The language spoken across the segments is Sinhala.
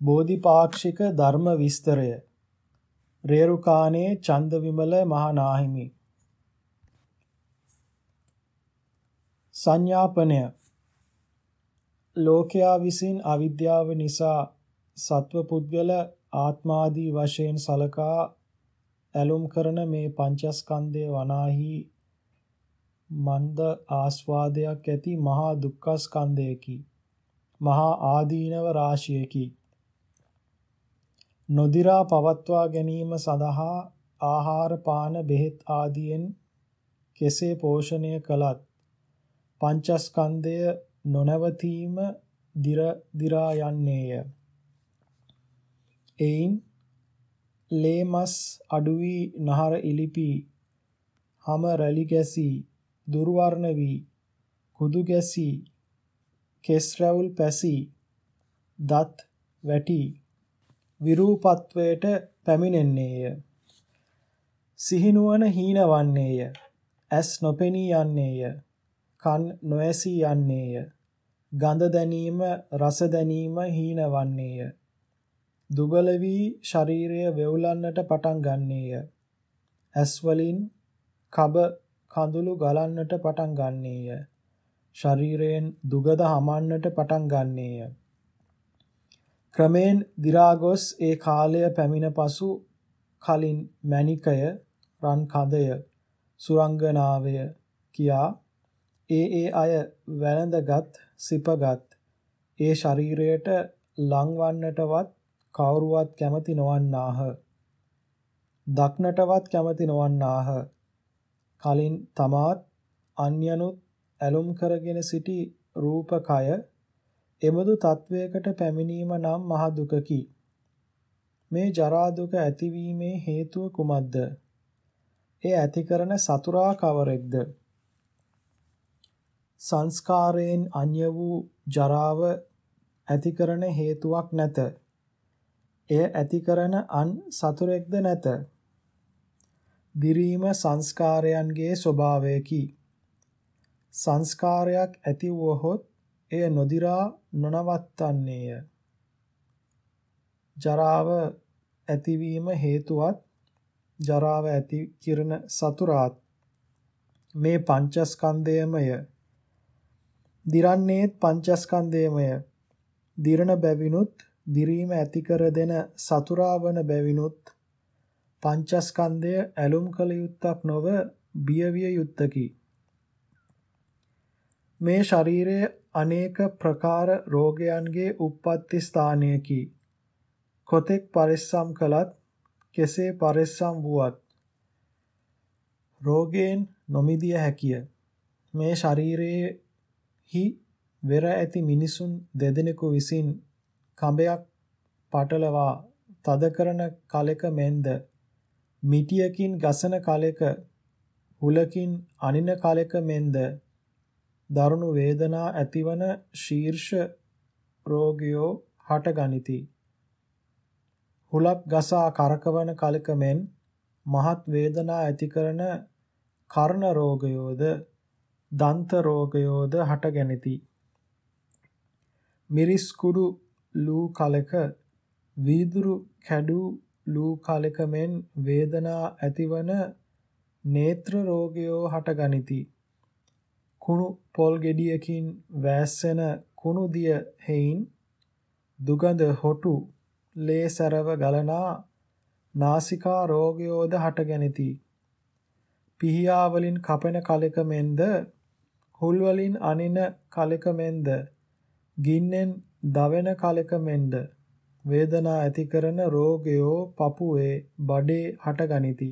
බෝධිපාක්ෂික ධර්ම විස්තරය. රේරුකානේ චන්දවිමල මහනාහිමි. සංඥාපනය. ලෝකයා විසින් අවිද්‍යාව නිසා සත්ව පුද්ගල ආත්මාදී වශයෙන් සලකා ඇලුම් කරන මේ පංචස්කන්ධය වනාහි මන්ද ආස්වාදයක් ඇති මහා දුක්ඛස්කන්ධයකි. මහා ආදීනව රාශියකි. නොදිරා පවත්වා ගැනීම සඳහා ආහාර පාන බෙහෙත් ආදියෙන් කෙසේ පෝෂණය කළත් පංචස්කන්ධය නොනවතීම දිර දිරා යන්නේය. එයින් ලේමස් අඩු වී නහර ඉලිපි හම රැලි ගැසී දුර්වර්ණ වී කුදු ගැසී කෙස් රැවුල් පැසී දත් වැටි විරූපත්වයට පැමිණෙන්නේය. සිහිනුවන හීනවන්නේය. ඇස් නොපෙනී යන්නේය. කන් නොඇසී යන්නේය. ගඳ දැනීම රස දැනීම හීනවන්නේය. දුබල වී ශරීරය වෙවුලන්නට පටන් ගන්නේය. ඇස් වලින් කබ කඳුළු ගලන්නට පටන් ගන්නේය. ශරීරයෙන් දුගද හමන්නට පටන් ගන්නේය. ක්‍රමෙන් දි รา ගොස් ඒ කාලය පැමිණ පසු කලින් මණිකය රන් කඳය සුරංගනාවය කියා ඒ ඒ අය වැළඳගත් සිපගත් ඒ ශරීරයට ලංවන්නටවත් කවුරුවත් කැමති නොවන්නාහ. දක්නටවත් කැමති නොවන්නාහ. කලින් තමාත් අන්‍යනුත් ඇලුම් කරගෙන සිටි රූපකය එබඳු තත්වයකට පැමිණීම නම් මහ දුකකි. මේ ජරා දුක ඇතිවීමේ හේතුව කුමක්ද? ඒ ඇති කරන සතුරා කවරෙක්ද? සංස්කාරයෙන් අන්‍ය වූ ජරාව ඇති කරන හේතුවක් නැත. එය ඇති කරන අන් සතුරෙක්ද නැත. දිරීම සංස්කාරයන්ගේ ස්වභාවයකි. සංස්කාරයක් ඇති වුවහොත් එය නොදිරා නොනවත්තන්නේය. ජරාව ඇතිවීම හේතුවත් ජරාව ඇති කිරණ සතුරාත් මේ පංචස්කන්ධයමය. දිරන්නේත් පංචස්කන්ධයමය. දිරණ බැවිනුත් දිරීම ඇති කර දෙන සතුරා වන බැවිනුත් පංචස්කන්ධය ඇලුම් කළ යුත්තක් නොව බියවිය යුත්තකි. මේ ශරීරයේ අනේක ප්‍රකාර රෝගයන්ගේ උප්පත්ති ස්ථානයකි. කොතෙක් පරිස්සම් කළත් කෙසේ පරිස්සම් වුවත් රෝගයෙන් නොමිදිය හැකිය. මේ ශරීරයේහි වෙර ඇති මිනිසුන් දෙදෙනෙකු විසින් කඹයක් පටලවා තද කරන කලෙක මෙන්ද මිටියකින් ගසන කලෙක හුලකින් අනින කලෙක මෙන්ද දරුණු වේදනා ඇතිවන ශීර්ෂ රෝගියෝ හටගනිති. හුලක් ගසා කරකවන කලක මෙන් මහත් වේදනා ඇති කරන කර්ණ රෝගයෝද දන්ත රෝගයෝද හටගැනිති. මිරිස් කුඩු ලූ කලක වීදුරු කැඩූ ලූ කලක මෙන් වේදනා ඇතිවන නේත්‍ර රෝගයෝ හටගනිති. කුණු පොල් ගෙඩියකින් වැස්සෙන කුණු දිය හේයින් දුගඳ හොටු ලේ සරව ගලනා නාසිකා රෝගයෝද හටගැනිති. පිහියා වලින් කපෙන කලක මෙන්ද හුල් වලින් අනින කලක මෙන්ද ගින්නෙන් දවෙන කලක මෙන්ද වේදනා ඇති කරන රෝගයෝ පපුවේ බඩේ හටගනිති.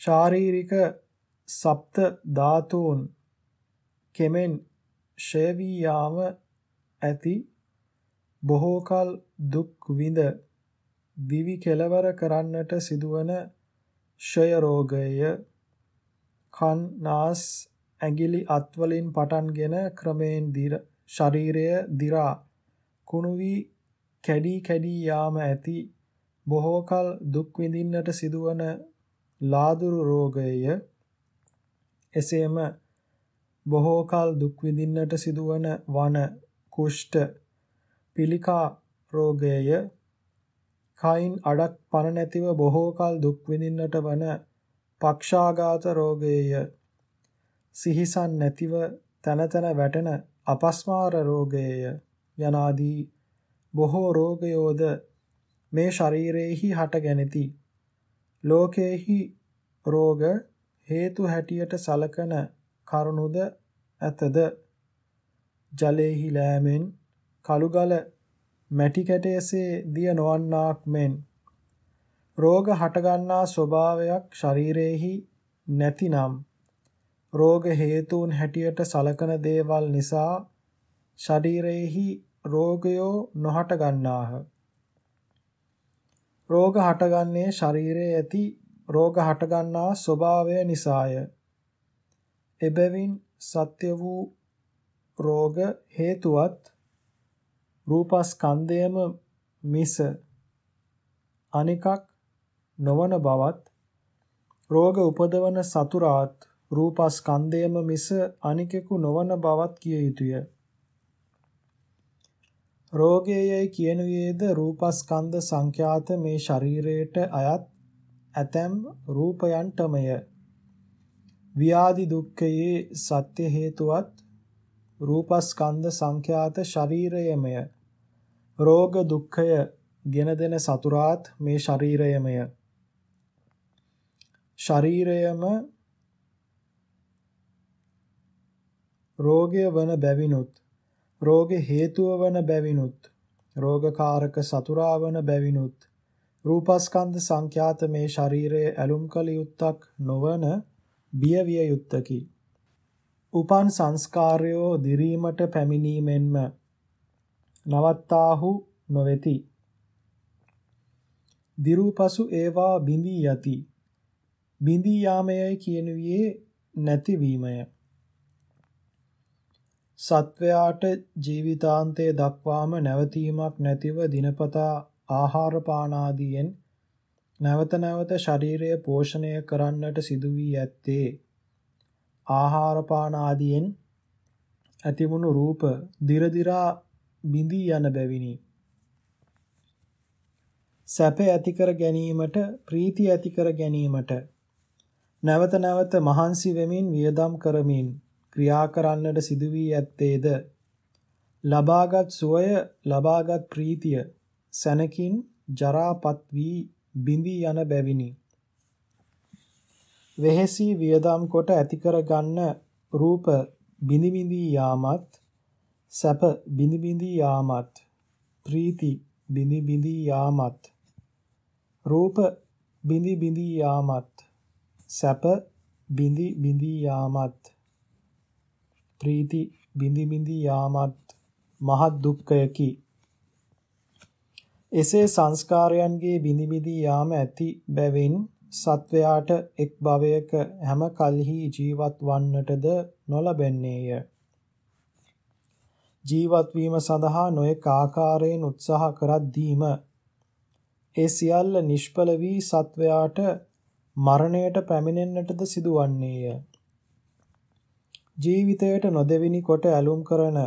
ශාරීරික සප්ත ධාතුන් කෙමෙන් ෂය වී යාම ඇති බොහෝ කල දුක් විඳ දිවි කෙලවර කරන්නට සිදුවන ෂය රෝගය. කන් නාස් ඇඟිලි අත්වලින් පටන්ගෙන ක්‍රමයෙන් දිර ශරීරය දි รา කුණු වී කැඩී කැඩී යාම ඇති බොහෝ කල දුක් විඳින්නට සිදුවන ලාදුරු රෝගය. එසේම බොහෝ කල දුක් විඳින්නට සිදුවන වන කුෂ්ඨ පිළිකා රෝගය කයින් අඩක් පණ නැතිව බොහෝ කල දුක් විඳින්නට වන පක්ෂාඝාත රෝගය සිහිසන් නැතිව තන තන වැටෙන අපස්මාර රෝගය යනාදී බොහෝ රෝගයෝද මේ ශරීරයේහි හටගැනිති ලෝකේහි රෝග හේතු හැටියට සලකන කරුණුද ඇතද? ජලයේහි ලෑමෙන් කළුගල මැටි කැටයසේ දිය නොවන්නාක් මෙන්. රෝග හටගන්නා ස්වභාවයක් ශරීරයේහි නැතිනම් රෝග හේතුන් හැටියට සලකන දේවල් නිසා ශරීරයේහි රෝගයෝ නොහට ගන්නාහ රෝග හටගන්නේ ශරීරයේ ඇති රෝග හටගන්නා ස්වභාවය නිසාය. එබැවින් සත්‍ය වූ රෝග හේතුවත් රූපස්කන්ධයම මිස අනිකක් නොවන බවත් රෝග උපදවන සතුරාත් රූපස්කන්ධයම මිස අනිකෙකු නොවන බවත් කිය යුතුය. රෝගයයි කියනුයේද රූපස්කන්ධ සංඛ්‍යාත මේ ශරීරයට අයත් ඇතැම් රූපයන්ටමය. ව්‍යාධි දුක්ඛයේ සත්‍ය හේතුවත් රූපස්කන්ධ සංඛ්‍යාත ශරීරයමය. රෝග දුක්ඛය ගෙන දෙන සතුරාත් මේ ශරීරයමය. ශරීරයම රෝගය වන බැවිනුත් රෝග හේතුව වන බැවිනුත් රෝගකාරක සතුරා වන බැවිනුත් රූපස්කන්ධ සංඛ්‍යාත මේ ශරීරයේ ඇලුම් කළ යුත්තක් නොවන බියවිය යුත්තකි. උපන් සංස්කාරයෝ දිරීමට පැමිණීමෙන්ම නවත්තාහු නොවේති. දිරූපසු ඒවා බිඳී යති. බිඳී යාමයයි කියනුවේ නැතිවීමය. සත්වයාට ජීවිතාන්තය දක්වාම නැවතීමක් නැතිව දිනපතා ආහාර පාන ආදියෙන් නැවත නැවත ශරීරය පෝෂණය කරන්නට සිදු වී ඇත්තේ. ආහාර පාන ආදියෙන් ඇතිවුණු රූප දිර දිරා බිඳී යන බැවිනි. සැප ඇති කර ගැනීමට ප්‍රීතිය ඇති කර ගැනීමට නැවත නැවත මහන්සි වෙමින් වියදම් කරමින් ක්‍රියා කරන්නට සිදු වී ඇත්තේද? ලබාගත් සුවය ලබාගත් ප්‍රීතිය සැනකින් ජරාපත් වී බිඳී යන බැවිනි. වෙහෙසි වියදම් කොට ඇති කර ගන්න රූප බිනි බිඳී යාමත් සැප බිනි බිඳී යාමත් ප්‍රීති බිනි බිඳී යාමත් රූප බිනි බිඳී යාමත් සැප බිඳි බිඳී යාමත් ප්‍රීති බිඳි බිඳී යාමත් මහත් දුක්ඛයකි එසේ සංස්කාරයන්ගේ බිනිබිදී යාම ඇති බැවින් සත්වයාට එක් භවයක හැම කල්හි ජීවත් වන්නටද නොලබන්නේය. ජීවත් වීම සඳහා නොඑක ආකාරයෙන් උත්සාහ කරද්දීම ඒ සියල්ල නිෂ්ඵල වී සත්වයාට මරණයට පැමිණෙන්නටද සිදුවන්නේය. ජීවිතයට නොදෙවිනි කොට ඇලුම් කරන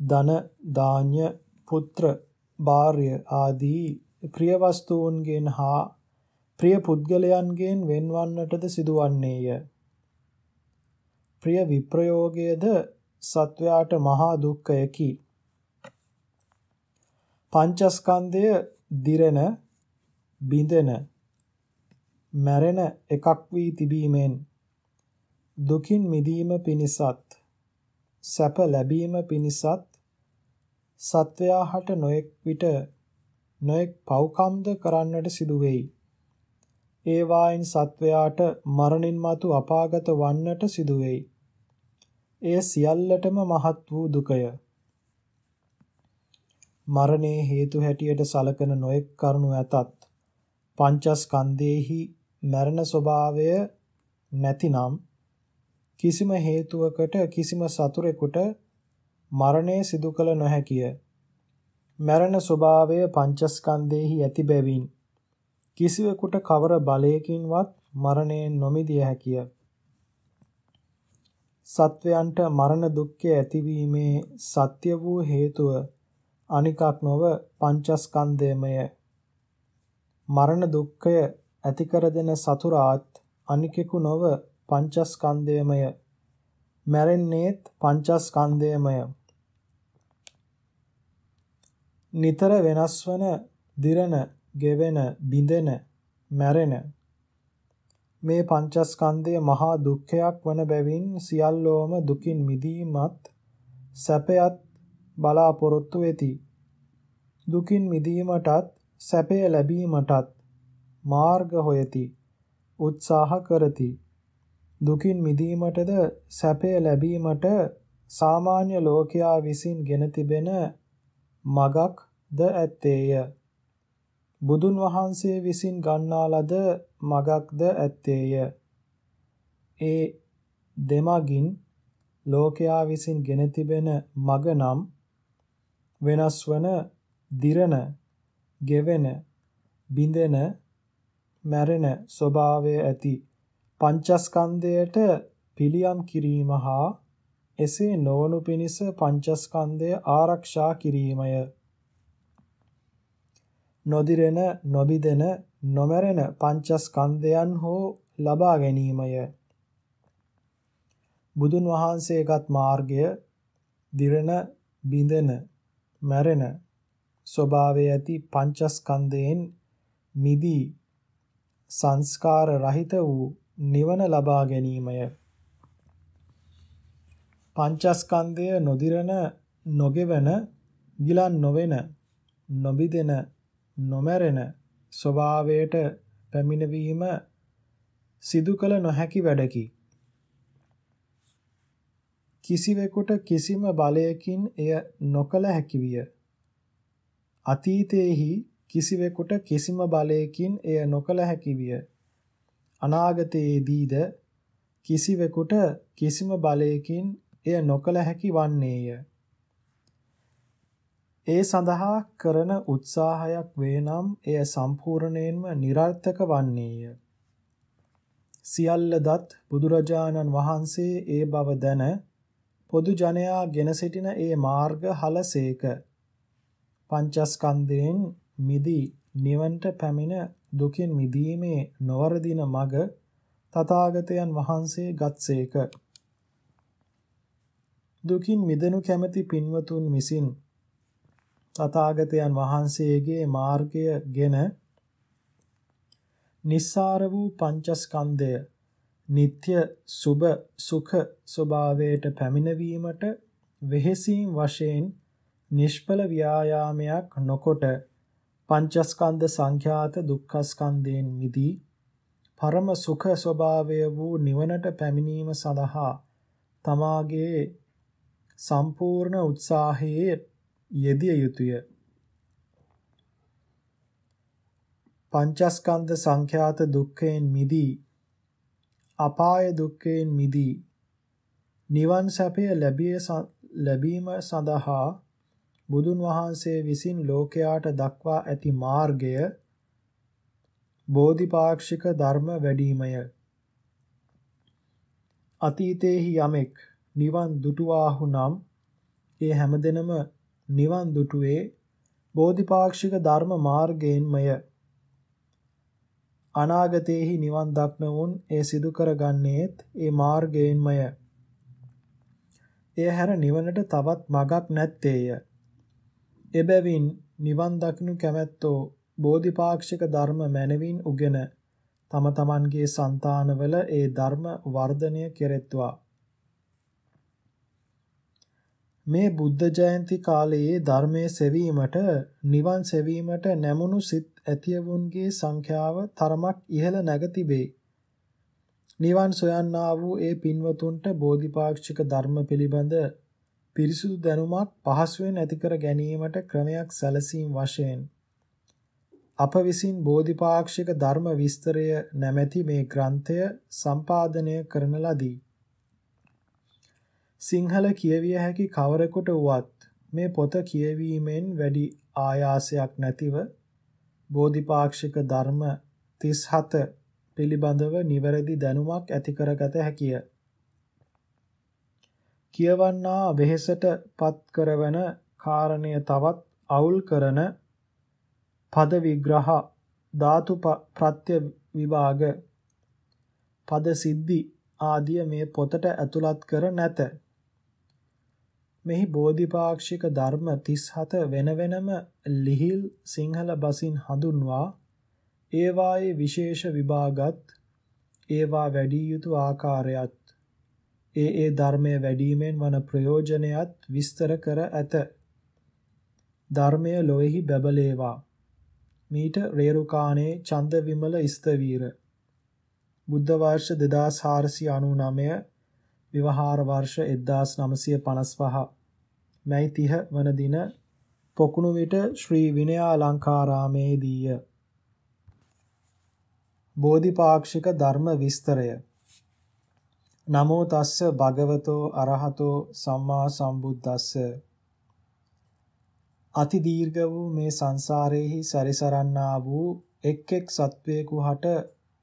ධන දාන්‍ය පුත්‍ර භාර්ය ආදී ප්‍රිය වස්තුන්ගෙන් හා ප්‍රිය පුද්ගලයන්ගෙන් වෙන්වන්නටද සිදුවන්නේය. ප්‍රිය විප්‍රයෝගයේද සත්වයාට මහා දුක්ඛයකි. පංචස්කන්ධය දිරෙන බිඳෙන මැරෙන එකක් වී තිබීමෙන් දුකින් මිදීම පිණිසත් සැප ලැබීම පිණිසත් සත්වයා හට නොඑක් විට නොඑක් පව්කම්ද කරන්නට සිදු වෙයි. ඒ වායින් සත්වයාට මරණින් මතු අපාගත වන්නට සිදු වෙයි. එය සියල්ලටම මහත් වූ දුකය. මරණේ හේතු හැටියට සලකන නොඑක් කරුණු ඇතත් පංචස්කන්ධේහි මරණ ස්වභාවය නැතිනම් කිසිම හේතුවකට කිසිම සතුරෙකුට මරණය සිදු කළ නොහැකිය. මරණ ස්වභාවය පංචස්කන්ධේහි ඇති බැවින් කිසිවෙකුට කවර බලයකින්වත් මරණයෙන් නොමිදිය හැකිය. සත්වයන්ට මරණ දුක්ඛය ඇතිවීමේ සත්‍ය වූ හේතුව අනිකක් නොව පංචස්කන්ධයමය. මරණ දුක්ඛය ඇති කර දෙන සතුරාත් අනිකෙකු නොව පංචස්කන්ධයමය. මැරෙන්නේත් පංචස්කන්ධයමය. නිතර වෙනස් වන දිරන, ගෙවෙන, බිඳෙන, මැරෙන මේ පංචස්කන්ධය මහා දුක්ඛයක් වන බැවින් සියල්ලෝම දුකින් මිදීමත් සැපයත් බලාපොරොත්තු වෙති. දුකින් මිදීමටත් සැපය ලැබීමටත් මාර්ග හොයති. උත්සාහ කරති. දුකින් මිදීමටද සැපය ලැබීමට සාමාන්‍ය ලෝකයා විසින් ගෙන තිබෙන මගක් ද ඇත්තේය. බුදුන් වහන්සේ විසින් ගන්නා ලද මගක්ද ඇත්තේය. ඒ දෙමගින් ලෝකයා විසින් ගෙන තිබෙන මග නම් වෙනස් වන, දිරන, ගෙවෙන, බිඳෙන, මැරෙන ස්වභාවය ඇති පංචස්කන්ධයට පිළියම් කිරීම හා එසේ නොවනු පිණිස පංචස්කන්ධය ආරක්ෂා කිරීමය. නොදිරෙන, නොබිදෙන, නොමැරෙන පංචස්කන්ධයන් හෝ ලබා ගැනීමය. බුදුන් වහන්සේගත් මාර්ගය දිරෙන, බිඳෙන, මැරෙන ස්වභාවය ඇති පංචස්කන්ධයෙන් මිදී සංස්කාර රහිත වූ නිවන ලබා ගැනීමය. පංචස්කන්ධය නොදිරන, නොගෙවන, ගිලන් නොවන, නොබිදෙන, නොමැරෙන ස්වභාවයට පැමිණවීම සිදු කළ නොහැකි වැඩකි. කිසිවෙකුට කිසිම බලයකින් එය නොකළ හැකි විය. අතීතයේහි කිසිවෙකුට කිසිම බලයකින් එය නොකළ හැකි විය. අනාගතයේදීද කිසිවෙකුට කිසිම බලයකින් එය නොකළ හැකි වන්නේය. ඒ සඳහා කරන උත්සාහයක් වේ නම් එය සම්පූර්ණයෙන්ම નિરර්ථක වන්නේය. සියල්ල දත් බුදුරජාණන් වහන්සේ ඒ බව දැන පොදු ජනයා ගෙන සිටින ඒ මාර්ග හලසේක. පංචස්කන්ධයෙන් මිදී නිවන්ට පැමිණ දුකින් මිදීමේ නොවරදින මග තථාගතයන් වහන්සේ ගත්සේක. දුකින් මිදෙනු කැමැති පින්වතුන් විසින් තථාගතයන් වහන්සේගේ මාර්ගයගෙන නිස්සාර වූ පංචස්කන්ධය නিত্য සුභ සුඛ ස්වභාවයට පැමිණවීමට වෙහෙසීම් වශයෙන් නිෂ්ඵල ව්‍යායාමයක් නොකොට පංචස්කන්ධ සංඛ්‍යාත දුක්ඛස්කන්ධයෙන් මිදී පරම සුඛ ස්වභාවය වූ නිවනට පැමිණීම සඳහා තමාගේ සම්පූර්ණ උත්සාහයේ යෙදිය යුතුය. පංචස්කන්ධ සංඛ්‍යාත දුක්ඛයෙන් මිදී අපාය දුක්ඛයෙන් මිදී නිවන් සැපය ලැබීම සඳහා බුදුන් වහන්සේ විසින් ලෝකයාට දක්වා ඇති මාර්ගය බෝධිපාක්ෂික ධර්ම වැඩිමය. අතීතේහි යමෙක් නිවන් දුටුවාහු නම් ඒ හැමදෙනම නිවන් දුටුවේ බෝධිපාක්ෂික ධර්ම මාර්ගයෙන්මය. අනාගතයේහි නිවන් දක්නවුන් ඒ සිදු කරගන්නේත් ඒ මාර්ගයෙන්මය. එය හැර නිවනට තවත් මගක් නැත්තේය. එබැවින් නිවන් දකින්නු කැමැත්තෝ බෝධිපාක්ෂික ධර්ම මැනවින් උගෙන තම තමන්ගේ సంతානවල ඒ ධර්ම වර්ධනය කෙරෙත්වා. මේ බුද්ධ ජයන්ති කාලයේ ධර්මයේ සෙවීමට නිවන් සෙවීමට නැමුණු සිත් ඇතියවුන්ගේ සංඛ්‍යාව තරමක් ඉහළ නැග තිබේ. නිවන් සොයන්නා වූ ඒ පින්වතුන්ට බෝධිපාක්ෂික ධර්ම පිළිබඳ පිරිසුදු දැනුමක් පහසුවෙන් ඇති කර ගැනීමට ක්‍රමයක් සැලසීම් වශයෙන් අප විසින් බෝධිපාක්ෂික ධර්ම විස්තරය නැමැති මේ ග්‍රන්ථය සම්පාදනය කරන ලදී. සිංහල කියවිය හැකි කවරෙකුට වුවත් මේ පොත කියවීමෙන් වැඩි ආයාසයක් නැතිව බෝධිපාක්ෂික ධර්ම 37 පිළිබඳව නිවැරදි දැනුමක් ඇති කරගත හැකිය. කියවන්නා වෙහෙසට පත් කරවන කාරණය තවත් අවුල් කරන පද විග්‍රහ ධාතු ප්‍රත්‍ය විභාග පද සිද්ධි ආදිය මේ පොතට ඇතුළත් කර නැත. මෙහි බෝධිපාක්ෂික ධර්ම 37 වෙන වෙනම ලිහිල් සිංහල බසින් හඳුන්වා ඒවායේ විශේෂ විභාගත් ඒවා වැඩි යුතු ආකාරයත් ඒ ඒ ධර්මයේ වැඩිමෙන් වන ප්‍රයෝජනයත් විස්තර කර ඇත. ධර්මය ලොවේහි බැබලේවා. මීට රේරුකාණේ චන්දවිමල ස්තවීර බුද්ධ වර්ෂ 2499 විවහාර වර්ෂ 1955 මැයි 30 වන දින පොකුණු විට ශ්‍රී විනයාලංකාරාමේදීය. බෝධිපාක්ෂික ධර්ම විස්තරය. නමෝ තස්ස භගවතෝ අරහතෝ සම්මා සම්බුද්දස්ස අති දීර්ඝ වූ මේ සංසාරයේහි සැරිසරන්නා වූ එක් එක් සත්වයෙකු හට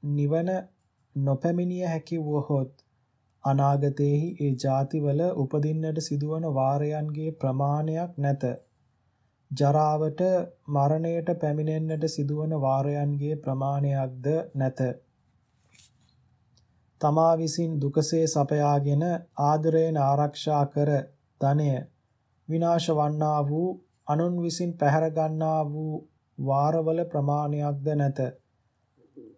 නිවන නොපැමිණිය හැකි වුවහොත් අනාගතයේහි ඒ ಜಾතිවල උපදින්නට සිදුවන වාරයන්ගේ ප්‍රමාණයක් නැත. ජරාවට මරණයට පැමිණෙන්නට සිදුවන වාරයන්ගේ ප්‍රමාණයක්ද නැත. තමා විසින් දුකසේ සපයාගෙන ආදරයෙන් ආරක්ෂා කර ධනය විනාශ වන්නා වූ අනුන් විසින් පැහැර ගන්නා වූ වාරවල ප්‍රමාණයක්ද නැත.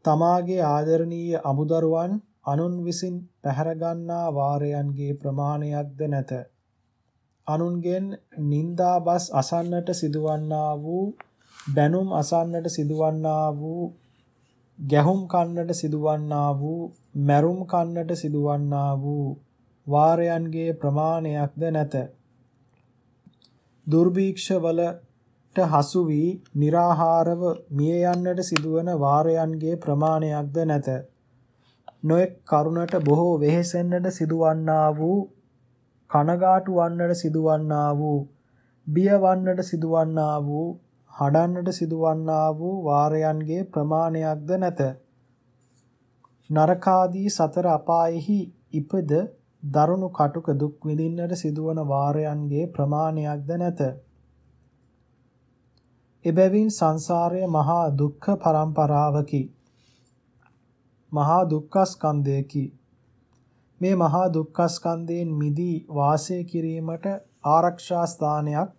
තමාගේ ආදරණීය අමුදරුවන් අනුන් විසින් පැහැර ගන්නා වාරයන්ගේ ප්‍රමාණයක්ද නැත. අනුන්ගෙන් නිന്ദාබස් අසන්නට සිදුවන්නා වූ බැනුම් අසන්නට සිදුවන්නා වූ ගැහුම් කන්නට සිදුවන්නා වූ මැරුම් කන්නට සිදුවන්නා වූ වාරයන්ගේ ප්‍රමාණයක්ද නැත. දුර්භීක්ෂවල හසු වී निराහාරව මිය යන්නට සිදුවන වාරයන්ගේ ප්‍රමාණයක්ද නැත. නොඑක් කරුණට බොහෝ වෙහෙසෙන්නට සිදුවන්නා වූ කනගාටු වන්නට සිදුවන්නා වූ බිය වන්නට සිදුවන්නා වූ හඩන්නට සිදුවන්නා වූ වාරයන්ගේ ප්‍රමාණයක්ද නැත. නරකාදී සතර අපායෙහි ඉපද දරුණු කටුක දුක් විඳින්නට සිදුවන වාරයන්ගේ ප්‍රමාණයක්ද නැත. එබැවින් සංසාරය මහා දුක්ඛ පරම්පරාවකි. මහා දුක්ඛස්කන්ධයකි. මේ මහා දුක්ඛස්කන්ධයෙන් මිදී වාසය කිරීමට ආරක්ෂා ස්ථානයක්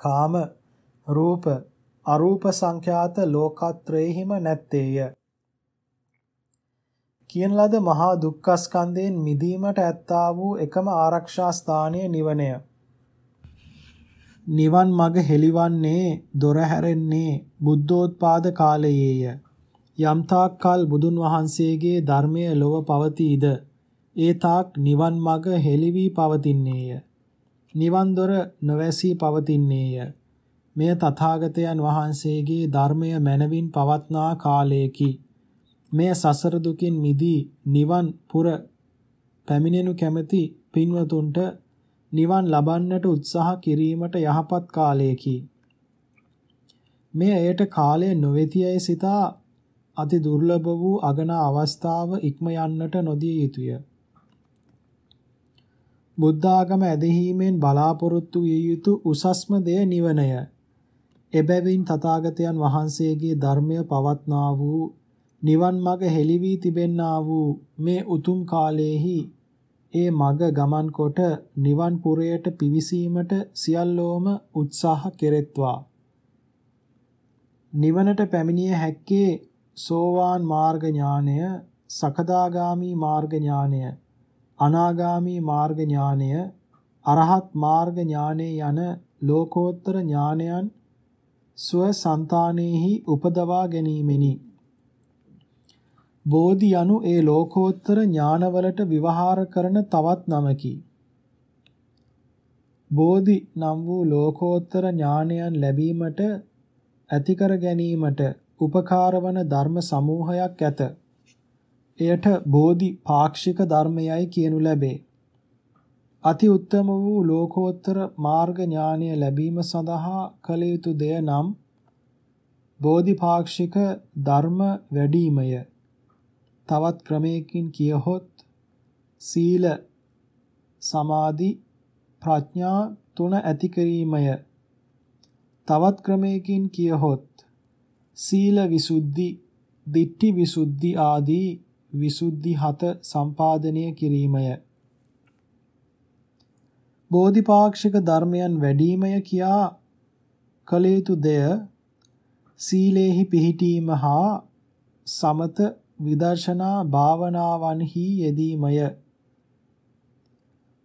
කාම රූප අරූප සංඛ්‍යාත ලෝකත්‍රයෙහිම නැත්තේය. කියන ලද මහා දුක්ඛස්කන්ධයෙන් මිදීමට ඇත්තා වූ එකම ආරක්ෂා ස්ථානය නිවනය. නිවන් මඟ හෙළිවන්නේ දොර හැරෙන්නේ බුද්ධෝත්පාද කාලයේය. යම්තාක් කල් බුදුන් වහන්සේගේ ධර්මය ලොව පවතීද ඒ තාක් නිවන් මඟ හෙළි වී පවතින්නේය. නිවන් දොර නොවැසී පවතින්නේය. මෙය තථාගතයන් වහන්සේගේ ධර්මය මැනවින් පවත්නා කාලයකි. මෙය සසර දුකින් මිදී නිවන් පුර පැමිණෙනු කැමැති පින්වතුන්ට නිවන් ලබන්නට උත්සාහ කිරීමට යහපත් කාලයකි. මෙය එයට කාලය නොවේතියයි සිතා අති දුර්ලභ වූ අගනා අවස්ථාව ඉක්ම යන්නට නොදිය යුතුය. බුද්ධාගම ඇදහිීමෙන් බලාපොරොත්තු විය යුතු උසස්ම දෙය නිවනය. එබැවින් තථාගතයන් වහන්සේගේ ධර්මය පවත්නා වූ නිවන් මඟ හෙළි වී තිබෙන්නා වූ මේ උතුම් කාලයේහි ඒ මග ගමන් කොට නිවන් පුරයට පිවිසීමට සියල්ලෝම උත්සාහ කෙරෙත්වා. නිවනට පැමිණිය හැක්කේ සෝවාන් මාර්ග ඥානය, සකදාගාමි මාර්ග ඥානය, අනාගාමි මාර්ග ඥානය, අරහත් මාර්ග ඥානය යන ලෝකෝත්තර ඥානයන් ස්ව సంతානෙහි උපදවා ගැනීමෙනි. බෝධි යනු ඒ ලෝකෝත්තර ඥානවලට විවහාර කරන තවත් නමකි. බෝධි නම් වූ ලෝකෝත්තර ඥානයන් ලැබීමට ඇති කර ගැනීමට උපකාර වන ධර්ම සමූහයක් ඇත. එයට බෝධි පාක්ෂික ධර්මයයි කියනු ලැබේ. අති උත්තම වූ ලෝකෝත්තර මාර්ග ඥානය ලැබීම සඳහා කළ යුතු දෙය නම් බෝධිපාක්ෂික ධර්ම වැඩිමය. තවත් ක්‍රමයකින් කියහොත් සීල සමාධි ප්‍රඥා තුන ඇති කිරීමය තවත් ක්‍රමයකින් කියහොත් සීල විසුද්ධි, ditthi විසුද්ධි ආදී විසුද්ධි හත සම්පාදනය කිරීමය. බෝධිපාක්ෂික ධර්මයන් වැඩිමය කියා කළ යුතු දෙය සීලේහි පිහිටීම හා සමත විදර්ශනා භාවනාවන්හි යෙදීමය.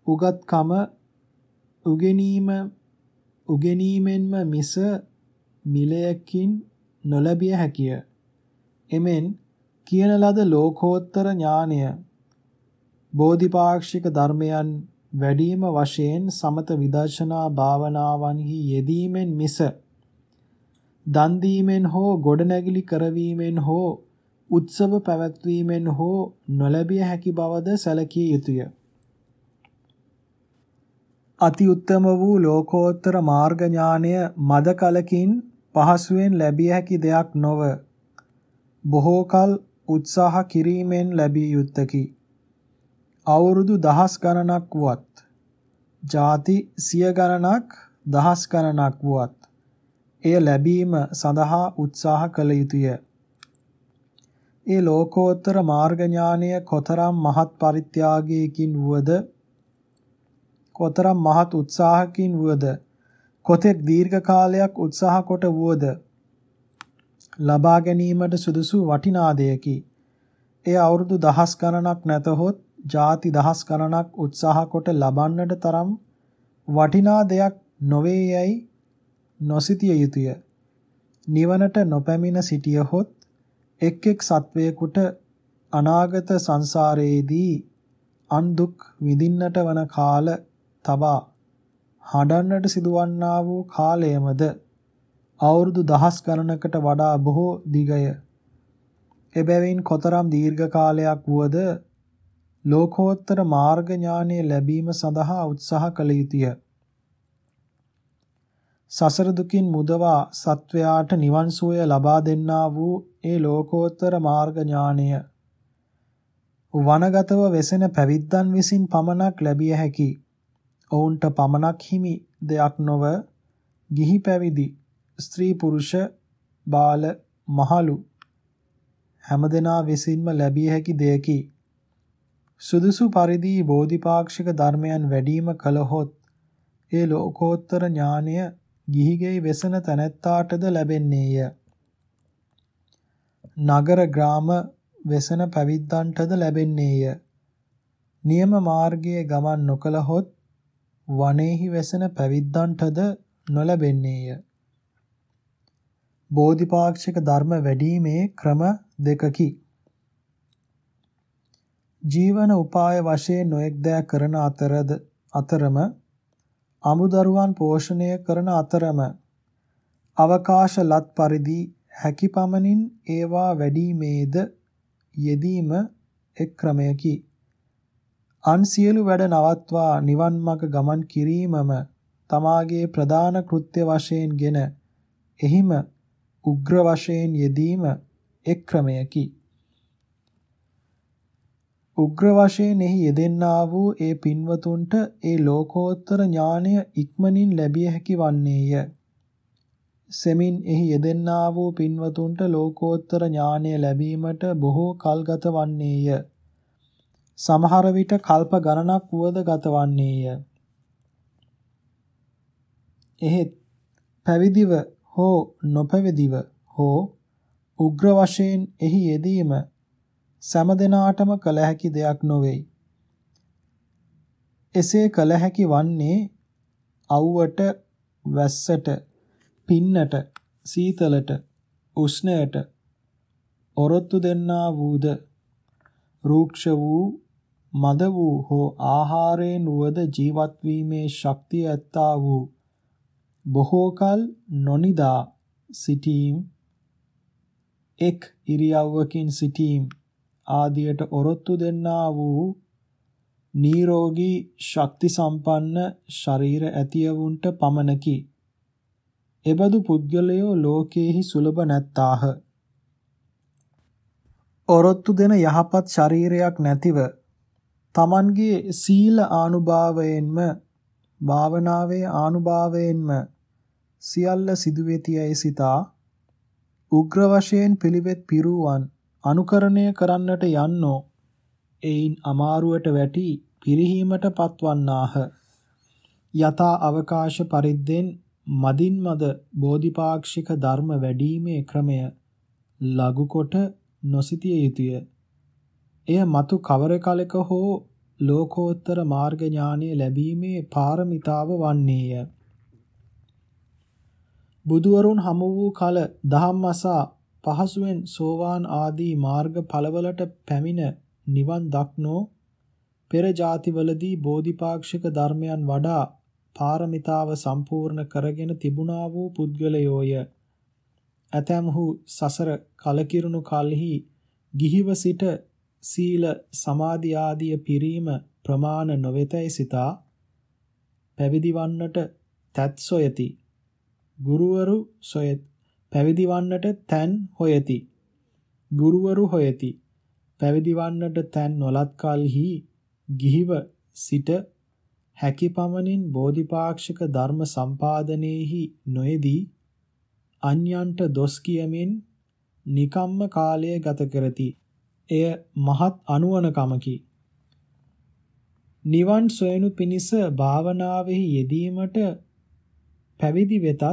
උගත්කම උගෙනීම උගෙනීමෙන්ම මිස මිලයකින් නොලැබිය හැකිය. එමෙන් කියන ලද ලෝකෝත්තර ඥානය බෝධිපාක්ෂික ධර්මයන් වැඩිම වශයෙන් සමත විදර්ශනා භාවනාවන්හි යෙදීමෙන් මිස දන් දීමෙන් හෝ ගොඩනැගිලි කරවීමෙන් හෝ උත්සව පැවැත්වීමෙන් හෝ නොලැබිය හැකි බවද සැලකිය යුතුය. අති උත්තම වූ ලෝකෝත්තර මාර්ග ඥානය මද කලකින් පහසුවෙන් ලැබිය හැකි දෙයක් නොව බොහෝ කල උත්සාහ කිරීමෙන් ලැබිය යුත්තකි. අවුරුදු දහස් ගණනක් වුවත් ಜಾති සිය ගණනක් දහස් ගණනක් වුවත් එය ලැබීම සඳහා උත්සාහ කළ යුතුය. ඒ ලෝකෝත්තර මාර්ග ඥානය කොතරම් මහත් පරිත්‍යාගයකින් වුවද කොතරම් මහත් උත්සාහකින් වුවද කොතෙක් දීර්ඝ කාලයක් උත්සාහ කොට වුවද ලබා ගැනීමට සුදුසු වටිනා දෙයකි. එය අවුරුදු දහස් ගණනක් නැතහොත් ಜಾති දහස් ගණනක් උත්සාහ කොට ලබන්නට තරම් වටිනා දෙයක් නොවේ යයි නොසිතිය යුතුය. නිවනට නොපැමිණ සිටියහොත් එක් එක් සත්වයකට අනාගත සංසාරයේදී අන් දුක් විඳින්නට වන කාල තබා හඬන්නට සිදුවන්නා වූ කාලයමද අවුරුදු දහස් ගණනකට වඩා බොහෝ දිගය. එබැවින් කොතරම් දීර්ඝ කාලයක් වුවද ලෝකෝත්තර මාර්ග ඥානය ලැබීම සඳහා උත්සාහ කළ යුතුය. සසර දුකින් මුදවා සත්වයාට නිවන් සුවය ලබා දෙන්නා වූ ඒ ලෝකෝත්තර මාර්ග ඥානය. වනගතව වෙසෙන පැවිද්දන් විසින් පමණක් ලැබිය හැකි. ඔවුන්ට පමණක් හිමි දෙයක් නොව ගිහි පැවිදි ස්ත්‍රී පුරුෂ බාල මහලු හැමදෙනා විසින්ම ලැබිය හැකි දෙයකි. සුදුසු පරිදි බෝධිපාක්ෂික ධර්මයන් වැඩිම කළහොත් ඒ ලෝකෝත්තර ඥානය ගිහිගෙයි වෙසන තැනැත්තාටද ලැබෙන්නේය. නගර ග්‍රාම වෙසන පැවිද්දන්ටද ලැබෙන්නේය. නියම මාර්ගයේ ගමන් නොකළහොත් වනයේහි වෙසෙන පැවිද්දන්ටද නොලැබෙන්නේය. බෝධිපාක්ෂික ධර්ම වැඩිීමේ ක්‍රම දෙකකි. ජීවන උපාය වශයෙන් නොඑක් දෑ කරන අතරද අතරම අමුදරුවන් පෝෂණය කරන අතරම අවකාශ ලත් පරිදි හැකි පමණින් ඒවා වැඩිමේද යෙදීම එක් ක්‍රමයකි. අන් සියලු වැඩ නවත්වා නිවන් මඟ ගමන් කිරීමම තමාගේ ප්‍රධාන කෘත්‍ය වශයෙන්ගෙන එහිම උග්‍ර වශයෙන් යෙදීම එක් ක්‍රමයකි. උග්‍ර වශයෙන් එහි යෙදෙන්නා වූ ඒ පින්වතුන්ට ඒ ලෝකෝත්තර ඥානය ඉක්මනින් ලැබිය හැකි වන්නේය. සෙමින් එහි යෙදෙන්නා වූ පින්වතුන්ට ලෝකෝත්තර ඥානය ලැබීමට බොහෝ කල් ගත වන්නේය. සමහර විට කල්ප ගණනක් වුවද ගත වන්නේය. එහෙත් පැවිදිව හෝ නොපැවිදිව හෝ උග්‍ර වශයෙන් එහි යෙදීම සෑම දිනාටම කළ හැකි දෙයක් නොවේ. එසේ කළ හැකි වන්නේ අවුවට, වැස්සට, පින්නට, සීතලට, උෂ්ණයට ඔරොත්තු දෙන්නා වූද රූක්ෂ වූ මද වූ හෝ ආහාරයෙන් වුවද ජීවත් වීමේ ශක්තිය ඇත්තා වූ බොහෝ කල නොනිදා සිටීම් එක් ඉරියව්වකින් සිටීම් ආදියට ඔරොත්තු දෙන්නා වූ නිරෝගී ශක්ති සම්පන්න ශරීර ඇතියවුන්ට පමණකි. එබඳු පුද්ගලයෝ ලෝකේහි සුලභ නැත්තාහ. ඔරොත්තු දෙන යහපත් ශරීරයක් නැතිව තමන්ගේ සීල ආනුභාවයෙන්ම භාවනාවේ ආනුභාවයෙන්ම සියල්ල සිදුවෙතියයි සිතා උග්‍ර වශයෙන් පිළිවෙත් පිරුවන් අනුකරණය කරන්නට යන්නෝ එයින් අමාරුවට වැටි පිරිහීමට පත්වන්නාහ යථා අවකාශ පරිද්දෙන් මදින් මද බෝධිපාක්ෂික ධර්ම වැඩිීමේ ක්‍රමය ලඝු කොට නොසිතිය යුතුය. එය మతు කවර කලක හෝ ලෝකෝත්තර මාර්ග ඥානය ලැබීමේ පාරමිතාව වන්නේය. බුදුවරුන් හමු වූ කල දහම්මසා පහසුවෙන් සෝවාන් ආදී මාර්ග ඵලවලට පැමිණ නිවන් දක්නෝ පෙර ಜಾතිවලදී බෝධිපාක්ෂික ධර්මයන් වඩා පාරමිතාව සම්පූර්ණ කරගෙන තිබුණා වූ පුද්ගලයෝය. ඇතැම්හු සසර කලකිරුණු කලෙහි ගිහිව සිට සීල සමාධි ආදිය පිරීම ප්‍රමාණ නොවේතයි සිතා පැවිදි වන්නට තත් සොයති. ගුරුවරු සොයත් පැවිදි වන්නට තැන් හොයති. ගුරුවරු හොයති. පැවිදි වන්නට තැන් නොලත් කලෙහි ගිහිව සිට හැකි පමණින් බෝධිපාක්ෂික ධර්ම සම්පාදනයේහි නොයේදී අන්‍යයන්ට දොස් කියමින් නිකම්ම කාලය ගත කරති. එය මහත් අනුවණකමකි. නිවන් සොයනු පිණිස භාවනාවෙහි යෙදීමට පැවිදි වෙතත්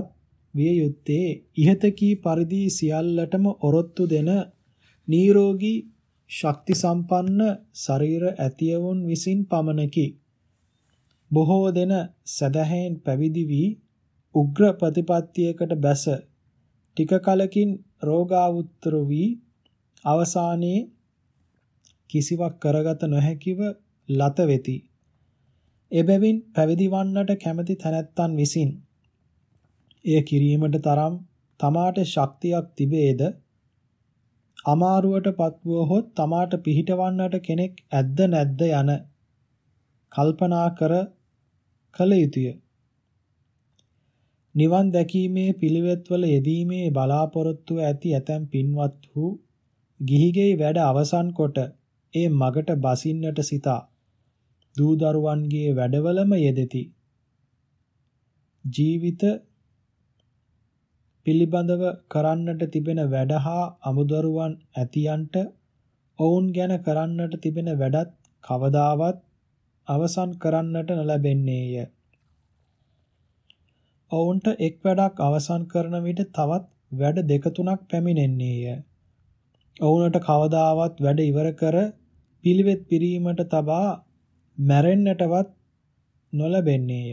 විය යුත්තේ ඉහත කී පරිදි සියල්ලටම ඔරොත්තු දෙන නිරෝගී ශක්ති සම්පන්න ශරීර ඇතියවුන් විසින් පමණකි. බොහෝ දෙන සදහෙන් පැවිදි වී උග්‍ර ප්‍රතිපත්තියකට බැස ටික කලකින් රෝගාවුත්තර වී අවසානයේ කිසිවක් කරගත නොහැකිව ලත වෙති. එබැවින් පැවිදි වන්නට කැමැති තැනැත්තන් විසින් එය කිරීමට තරම් තමාට ශක්තියක් තිබේද අමාරුවට පත්වුවහොත් තමාට පිහිටවන්නට කෙනෙක් ඇද්ද නැද්ද යන කල්පනා කර කළ යුතුය. නිවන් දැකීමේ පිළිවෙත්වල යෙදීමේ බලාපොරොත්තු ඇති ඇතැම් පින්වත් වූ ගිහිගෙයි වැඩ අවසන් කොට ඒ මගට බසින්නට සිතා දූ දරුවන්ගේ වැඩවලම යෙදෙති. ජීවිත පිළිබඳව කරන්නට තිබෙන වැඩ හා අමුදරුවන් ඇතියන්ට ඔවුන් ගැන කරන්නට තිබෙන වැඩත් කවදාවත් අවසන් කරන්නට නොලැබෙන්නේය. ඔවුන්ට එක් වැඩක් අවසන් කරන විට තවත් වැඩ දෙක තුනක් පැමිණෙන්නේය. ඔවුන්ට කවදාවත් වැඩ ඉවර කර පිළිවෙත් පිරීමට තබා මැරෙන්නටවත් නොලැබෙන්නේය.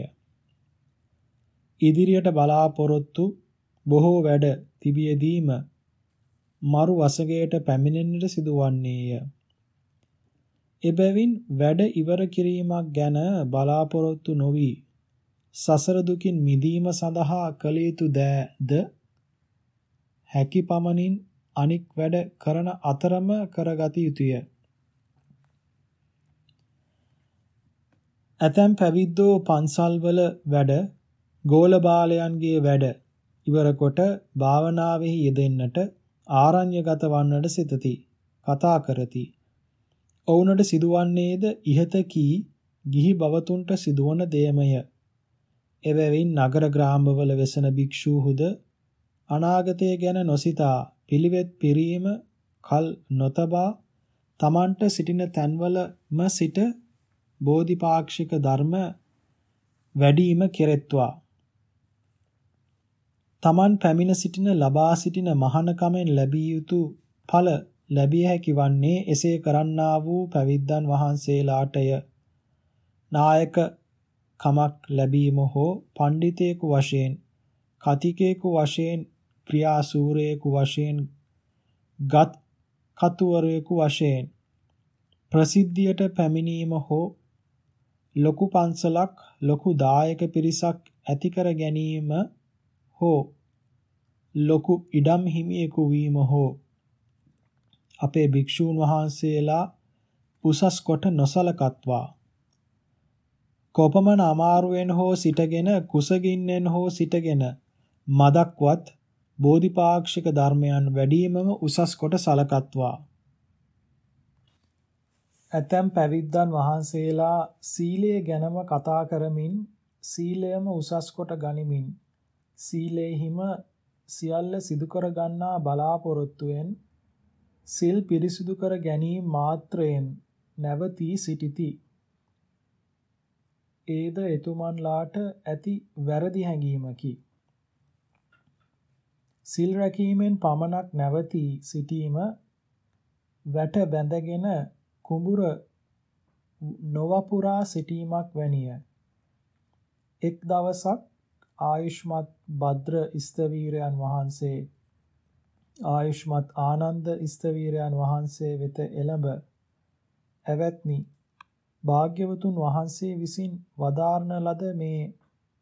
ඉදිරියට බලාපොරොත්තු බොහෝ වැඩ තිබියදීම මරු වසඟයට පැමිණෙන්නට සිදුවන්නේය. එබැවින් වැඩ ඉවර කිරීමක් ගැන බලාපොරොත්තු නොවි සසර දුකින් මිදීම සඳහා කළ යුතු දෑද හැකි පමණින් අනික් වැඩ කරන අතරම කරගත යුතුය. ඇතැම් පැවිද්දෝ පන්සල්වල වැඩ ගෝල බාලයන්ගේ වැඩ ඉවර කොට භාවනාවෙහි යෙදෙන්නට ආරණ්‍යගත වන්නට සිතති කතා කරති ඔවුනට සිදුවන්නේද ඉහත කී ගිහි බවතුන්ට සිදුවන දෙයමය. එබැවින් නගර ග්‍රාමවල වෙසෙන භික්ෂූහුද අනාගතය ගැන නොසිතා පිළිවෙත් පිරීම කල් නොතබා තමන්ට සිටින තැන්වලම සිට බෝධිපාක්ෂික ධර්ම වැඩිම කෙරෙත්වා තමන් පැමිණ සිටින ලබා සිටින මහානකමෙන් ලැබිය යුතු ඵල ලැබිය හැකි වන්නේ එසේ කරන්නා වූ පැවිද්දන් වහන්සේලාටය. නායක කමක් ලැබීම හෝ පඬිතේකු වශයෙන් කතිකේකු වශයෙන් ක්‍රියාසූරයෙකු වශයෙන් ගත් කතුවරයෙකු වශයෙන් ප්‍රසිද්ධියට පැමිණීම හෝ ලොකු පන්සලක් ලොකු දායක පිරිසක් ඇති කර ගැනීම හෝ ලොකු ඉඩම් හිමියෙකු වීම හෝ අපේ භික්ෂූන් වහන්සේලා උසස් කොට නොසලකත්වා. කොපමණ අමාරුවෙන් හෝ සිටගෙන කුසගින්නෙන් හෝ සිටගෙන මදක්වත් බෝධිපාක්ෂික ධර්මයන් වැඩිමම උසස් කොට සලකත්වා. ඇතැම් පැවිද්දන් වහන්සේලා සීලය ගැනම කතා කරමින් සීලයම උසස් කොට ගනිමින් සීලේහිම සියල්ල සිදු කර ගන්නා බලාපොරොත්තුවෙන් සිල් පිරිසිදු කර ගැනීම මාත්‍රයෙන් නැවතී සිටිති. ඒද එතුමන්ලාට ඇති වැරදි හැඟීමකි. සිල් රැකීමෙන් පමණක් නැවතී සිටීම වැට බැඳගෙන කුඹුර නොවපුරා සිටීමක් වැනිය. එක් දවසක් ආයුෂ්මත් භද්‍ර ස්තවීරයන් වහන්සේ ආයුෂ්මත් ආනන්ද ස්තවීරයන් වහන්සේ වෙත එළඹ ඇවැත්නි භාග්‍යවතුන් වහන්සේ විසින් වදාරන ලද මේ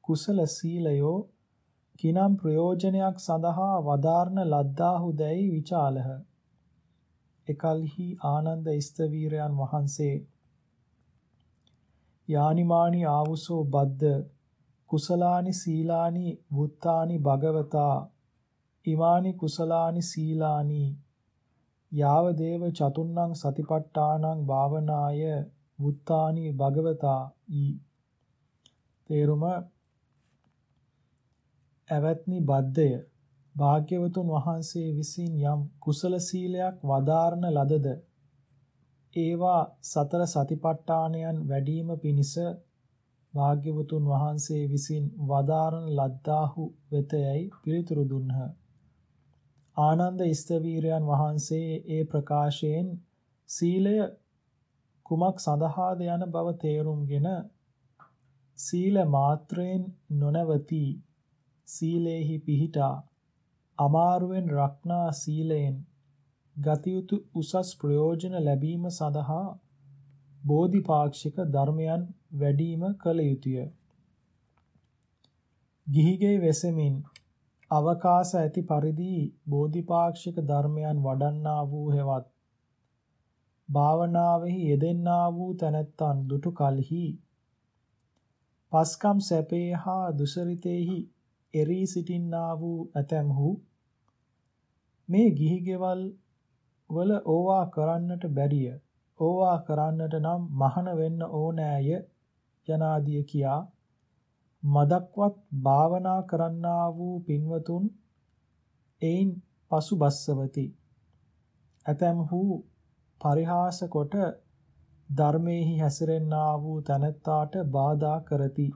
කුසල සීලයෝ කිනම් ප්‍රයෝජනයක් සඳහා වදාරන ලද්දාහු දැයි විචාලහ. එකල්හි ආනන්ද ස්තවීරයන් වහන්සේ යානිමානි ආවුසෝ බද්ද කුසලානි සීලානි වුත්තානි භගවතා ඉමානි කුසලානි සීලානි යාව දේව චතුන්නං සතිපට්ඨානං භාවනාය වුත්තානි භගවතා ඊ. තේරුම ඇවැත්නි බද්දය භාග්‍යවතුන් වහන්සේ විසින් යම් කුසල සීලයක් වදාරන ලදද? ඒවා සතර සතිපට්ඨානයන් වැඩිම පිණිස භාග්‍යවතුන් වහන්සේ විසින් වදාරන ලද්දාහු වෙතයයි පිළිතුරු දුන්හ. ආනන්ද ස්තවීරයන් වහන්සේ ඒ ප්‍රකාශයෙන් සීලය කුමක් සඳහාද යන බව තේරුම්ගෙන සීල මාත්‍රයෙන් නොනවති සීලේහි පිහිටා අමාරුවෙන් රක්නා සීලයෙන් ගතියුතු උසස් ප්‍රයෝජන ලැබීම සඳහා බෝධිපාක්ෂික ධර්මයන් වැඩිම කළ යුතුය. ගිහිගේ වෙසමින් අවකාශ ඇති පරිදි බෝධිපාක්ෂික ධර්මයන් වඩන්නා වූ හෙවත් භාවනාවෙහි යෙදෙන්නා වූ තැනැත්තන් දුටු කලෙහි පස්කම් සැපේ හා දුසරිතේහි එරී සිටින්නා වූ ඇතැම්හු මේ ගිහි ගෙවල් වල ඕවා කරන්නට බැරිය ඕවා කරන්නට නම් මහන වෙන්න ඕනෑය යනාදිය කියා මදක්වත් භාවනා කරන්නා වූ පින්වතුන් එයින් පසු බස්සවති ඇතැම්හු පරිහාස කොට ධර්මයේහි හැසිරෙන්නා වූ තැනැත්තාට බාධා කරති.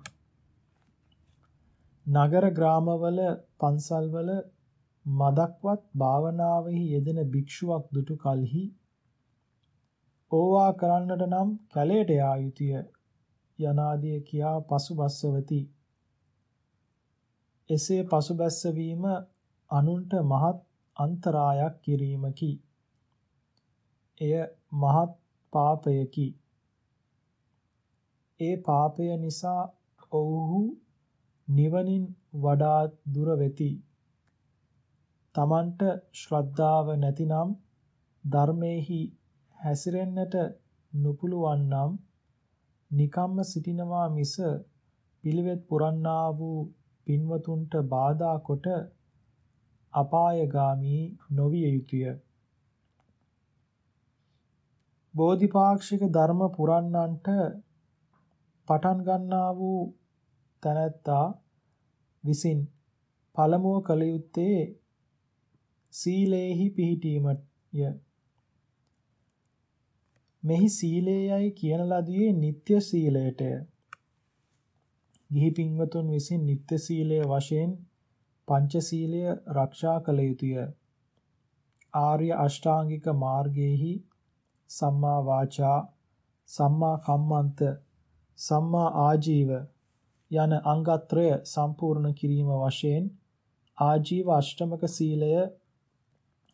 නගර ග්‍රාමවල පන්සල්වල මදක්වත් භාවනාවෙහි යෙදෙන භික්ෂුවක් දුටු කලෙහි ඕවා කරන්නට නම් කැලයට යා යුතුය. යනාදිය කියා පසුබස්සවති. එසේ පසුබැස්සවීම අනුන්ට මහත් අන්තරායක් කිරීමකි. එය මහත් පාපයකි. ඒ පාපය නිසා ඔවුහු නිවනින් වඩා දුර වෙති. තමන්ට ශ්‍රද්ධාව නැතිනම් ධර්මයේහි හැසිරෙන්නට නුපුළුවන් නම් නිකම්ම සිටිනවා මිස පිළිවෙත් පුරන්නා වූ පින්වතුන්ට බාධා කොට අපායගාමී නොවිය යුතුය. බෝධිපාක්ෂික ධර්ම පුරන්නන්ට පටන් ගන්නා වූ තැනැත්තා විසින් පළමුව කළ යුත්තේ සීලේහි පිහිටීමය. මෙහි සීලයයි කියන ලදියේ නিত্য සීලයටය. ගිහි පින්වතුන් විසින් නিত্য සීලය වශයෙන් පංච සීලය ආරක්ෂා කළ යුතුය. ආර්ය අෂ්ටාංගික මාර්ගයේහි සම්මා වාචා සම්මා කම්මන්ත සම්මා ආජීව යන අංගත්‍රය සම්පූර්ණ කිරීම වශයෙන් ආජීව අෂ්ටමක සීලය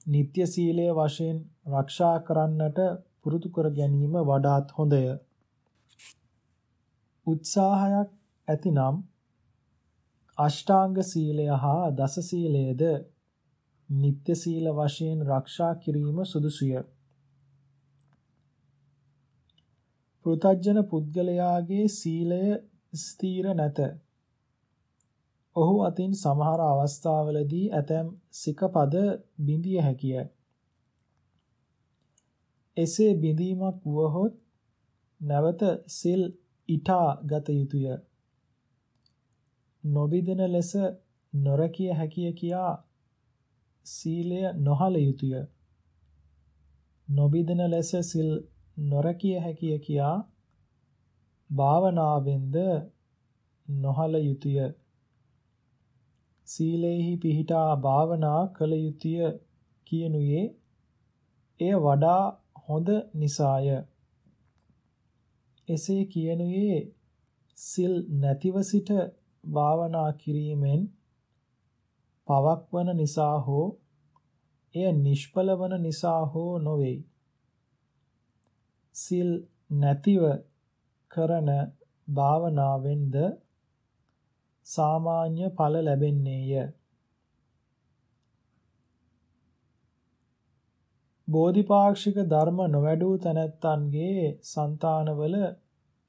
නিত্য සීලය වශයෙන් ආරක්ෂා කරන්නට පුරුදු කර ගැනීම වඩාත් හොඳය. උත්සාහයක් ඇතිනම් අෂ්ටාංග සීලය හා දස සීලයද නිත්‍ය සීල වශයෙන් ආරක්ෂා කිරීම සුදුසුය. පෘතජන පුද්ගලයාගේ සීලය ස්ථීර නැත. ඔහු අතින් සමහර අවස්ථාවලදී ඇතැම් සිකපද බිඳිය හැකිය. එසේ බිඳීමක් වුවහොත් නැවත සිල් ඊටා ගත යුතුය. නොබිදෙන ලෙස නොරකිය හැකිය කියා සීලය නොහල යුතුය. නොබිදෙන ලෙස සිල් නොරකිය හැකිය කියා භාවනාවෙන්ද නොහල යුතුය. සීලේහි පිහිටා භාවනා කළ යුතුය කියනුයේ එය වඩා හොඳ නිසාය. එසේ කියනුයේ සිල් නැතිව සිට භාවනා කිරීමෙන් පවක් වන නිසා හෝ එය නිෂ්ඵල වන නිසා හෝ නොවේ. සිල් නැතිව කරන භාවනාවෙන්ද සාමාන්‍ය ඵල ලැබෙන්නේය. බෝධිපාක්ෂික ධර්ම නොවැඩූ තැනැත්තන්ගේ సంతානවල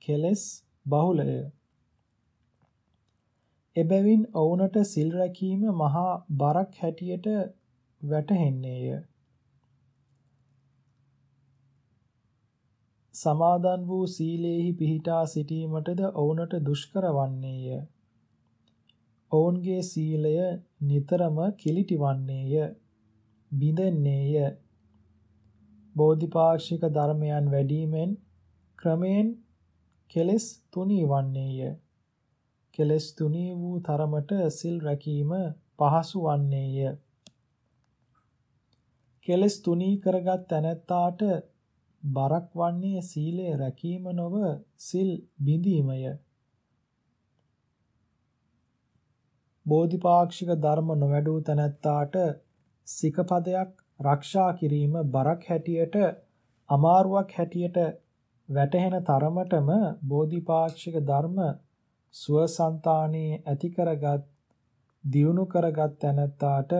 කෙලෙස් බහුලය. එබැවින් ඔවුනට සිල් රැකීම මහා බරක් හැටියට වැටහෙන්නේය. සමාදන් වූ සීලේහි පිහිටා සිටීමටද ඔවුනට දුෂ්කර වන්නේය. ඔවුන්ගේ සීලය නිතරම කිලිටි වන්නේය. බිඳෙන්නේය. බෝධිපාක්ෂික ධර්මයන් වැඩිමෙන් ක්‍රමයෙන් කෙලෙස් තුනී වන්නේය. කෙලෙස් තුනී වූ තරමට සිල් රැකීම පහසු වන්නේය. කෙලෙස් තුනී කරගත් තැනැත්තාට බරක් වන්නේ සීලය රැකීම නොව සිල් බිඳීමය. බෝධිපාක්ෂික ධර්ම නොවැඩූ තැනැත්තාට සිකපදයක් රක්ෂා කිරීම බරක් හැටියට අමාරුවක් හැටියට වැටහෙන තරමටම බෝධිපාක්ෂික ධර්ම සුවසන්තානයේ ඇති කරගත් දියුණු කරගත් තැනැත්තාට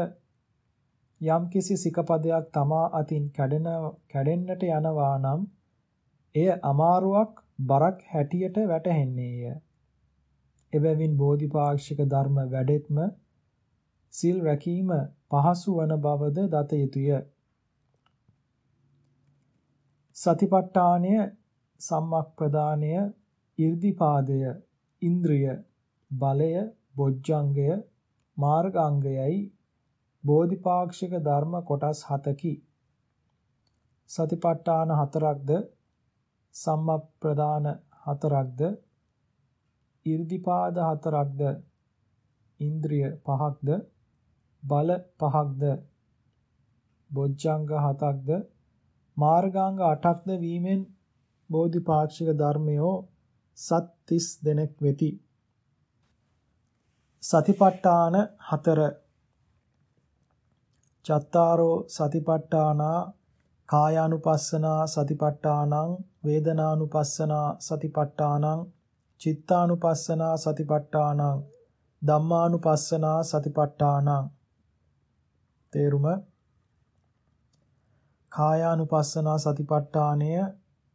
යම්කිසි සිකපදයක් තමා අතින් කැඩෙන කැඩෙන්නට යනවා නම් එය අමාරුවක් බරක් හැටියට වැටහෙන්නේය. එබැවින් බෝධිපාක්ෂික ධර්ම වැඩෙත්ම සිල් රැකීම පහසු වන බවද දත යුතුය. සතිපට්ඨානය, සම්මක්පදානය, 이르දිපාදය, ඉන්ද්‍රිය, බලය, බොජ්ජංගය, මාර්ගාංගයයි බෝධිපාක්ෂික ධර්ම කොටස් 7කි. සතිපට්ඨාන හතරක්ද සම්මප්‍රදාන හතරක්ද 이르දිපාද හතරක්ද ඉන්ද්‍රිය පහක්ද බල පහක්ද? බොජ්ජංග හතක්ද? මාර්ගාංග අටක්ද වීමෙන් බෝධිපාක්ෂික ධර්මයෝ සත් 30 දෙනෙක් වෙති. සතිපට්ඨාන හතර. චත්තාරෝ සතිපට්ඨානා කායානුපස්සනා සතිපට්ඨානං වේදනානුපස්සනා සතිපට්ඨානං චිත්තානුපස්සනා සතිපට්ඨානං ධම්මානුපස්සනා සතිපට්ඨානං. තේරුම කායානුපස්සනා සතිපට්ඨානය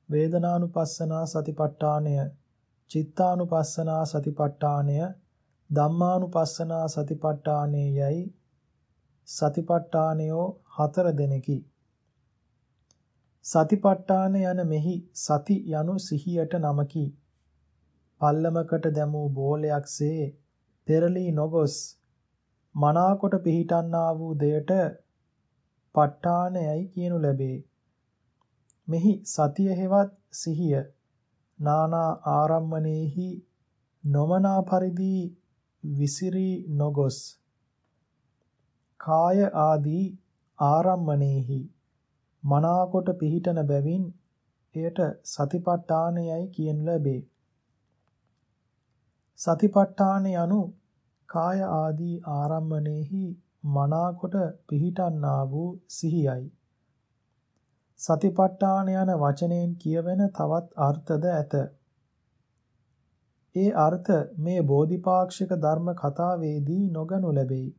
වේදනානුපස්සනා සතිපට්ඨානය චිත්තානුපස්සනා සතිපට්ඨානය ධම්මානුපස්සනා සතිපට්ඨානය යයි සතිපට්ඨානයෝ හතර දෙනෙකි. සතිපට්ඨාන යන මෙහි සති යනු සිහියට නමකි. පල්ලමකට දැමූ බෝලයක්සේ පෙරලී නොගොස් මනාකොට පිහිටන්නා වූ දෙයට ප ဋ ාණයයි කියනු ලැබේ. මෙහි සතිය හෙවත් සිහිය නානා ආරම්මණයෙහි නොමනා පරිදි විසිරී නොගොස් කාය ආදී ආරම්මණයෙහි මනාකොට පිහිටන බැවින් එයට සතිපට්ඨානයයි කියනු ලැබේ. සතිපට්ඨාන යනු කාය ආදී ආරම්මණයෙහි මනාකොට පිහිටන්නා වූ සිහියයි. සතිපට්ඨාන යන වචනයෙන් කියවෙන තවත් අර්ථද ඇත. ඒ අර්ථ මේ බෝධිපාක්ෂික ධර්ම කතාවේදී නොගනු ලැබෙයි.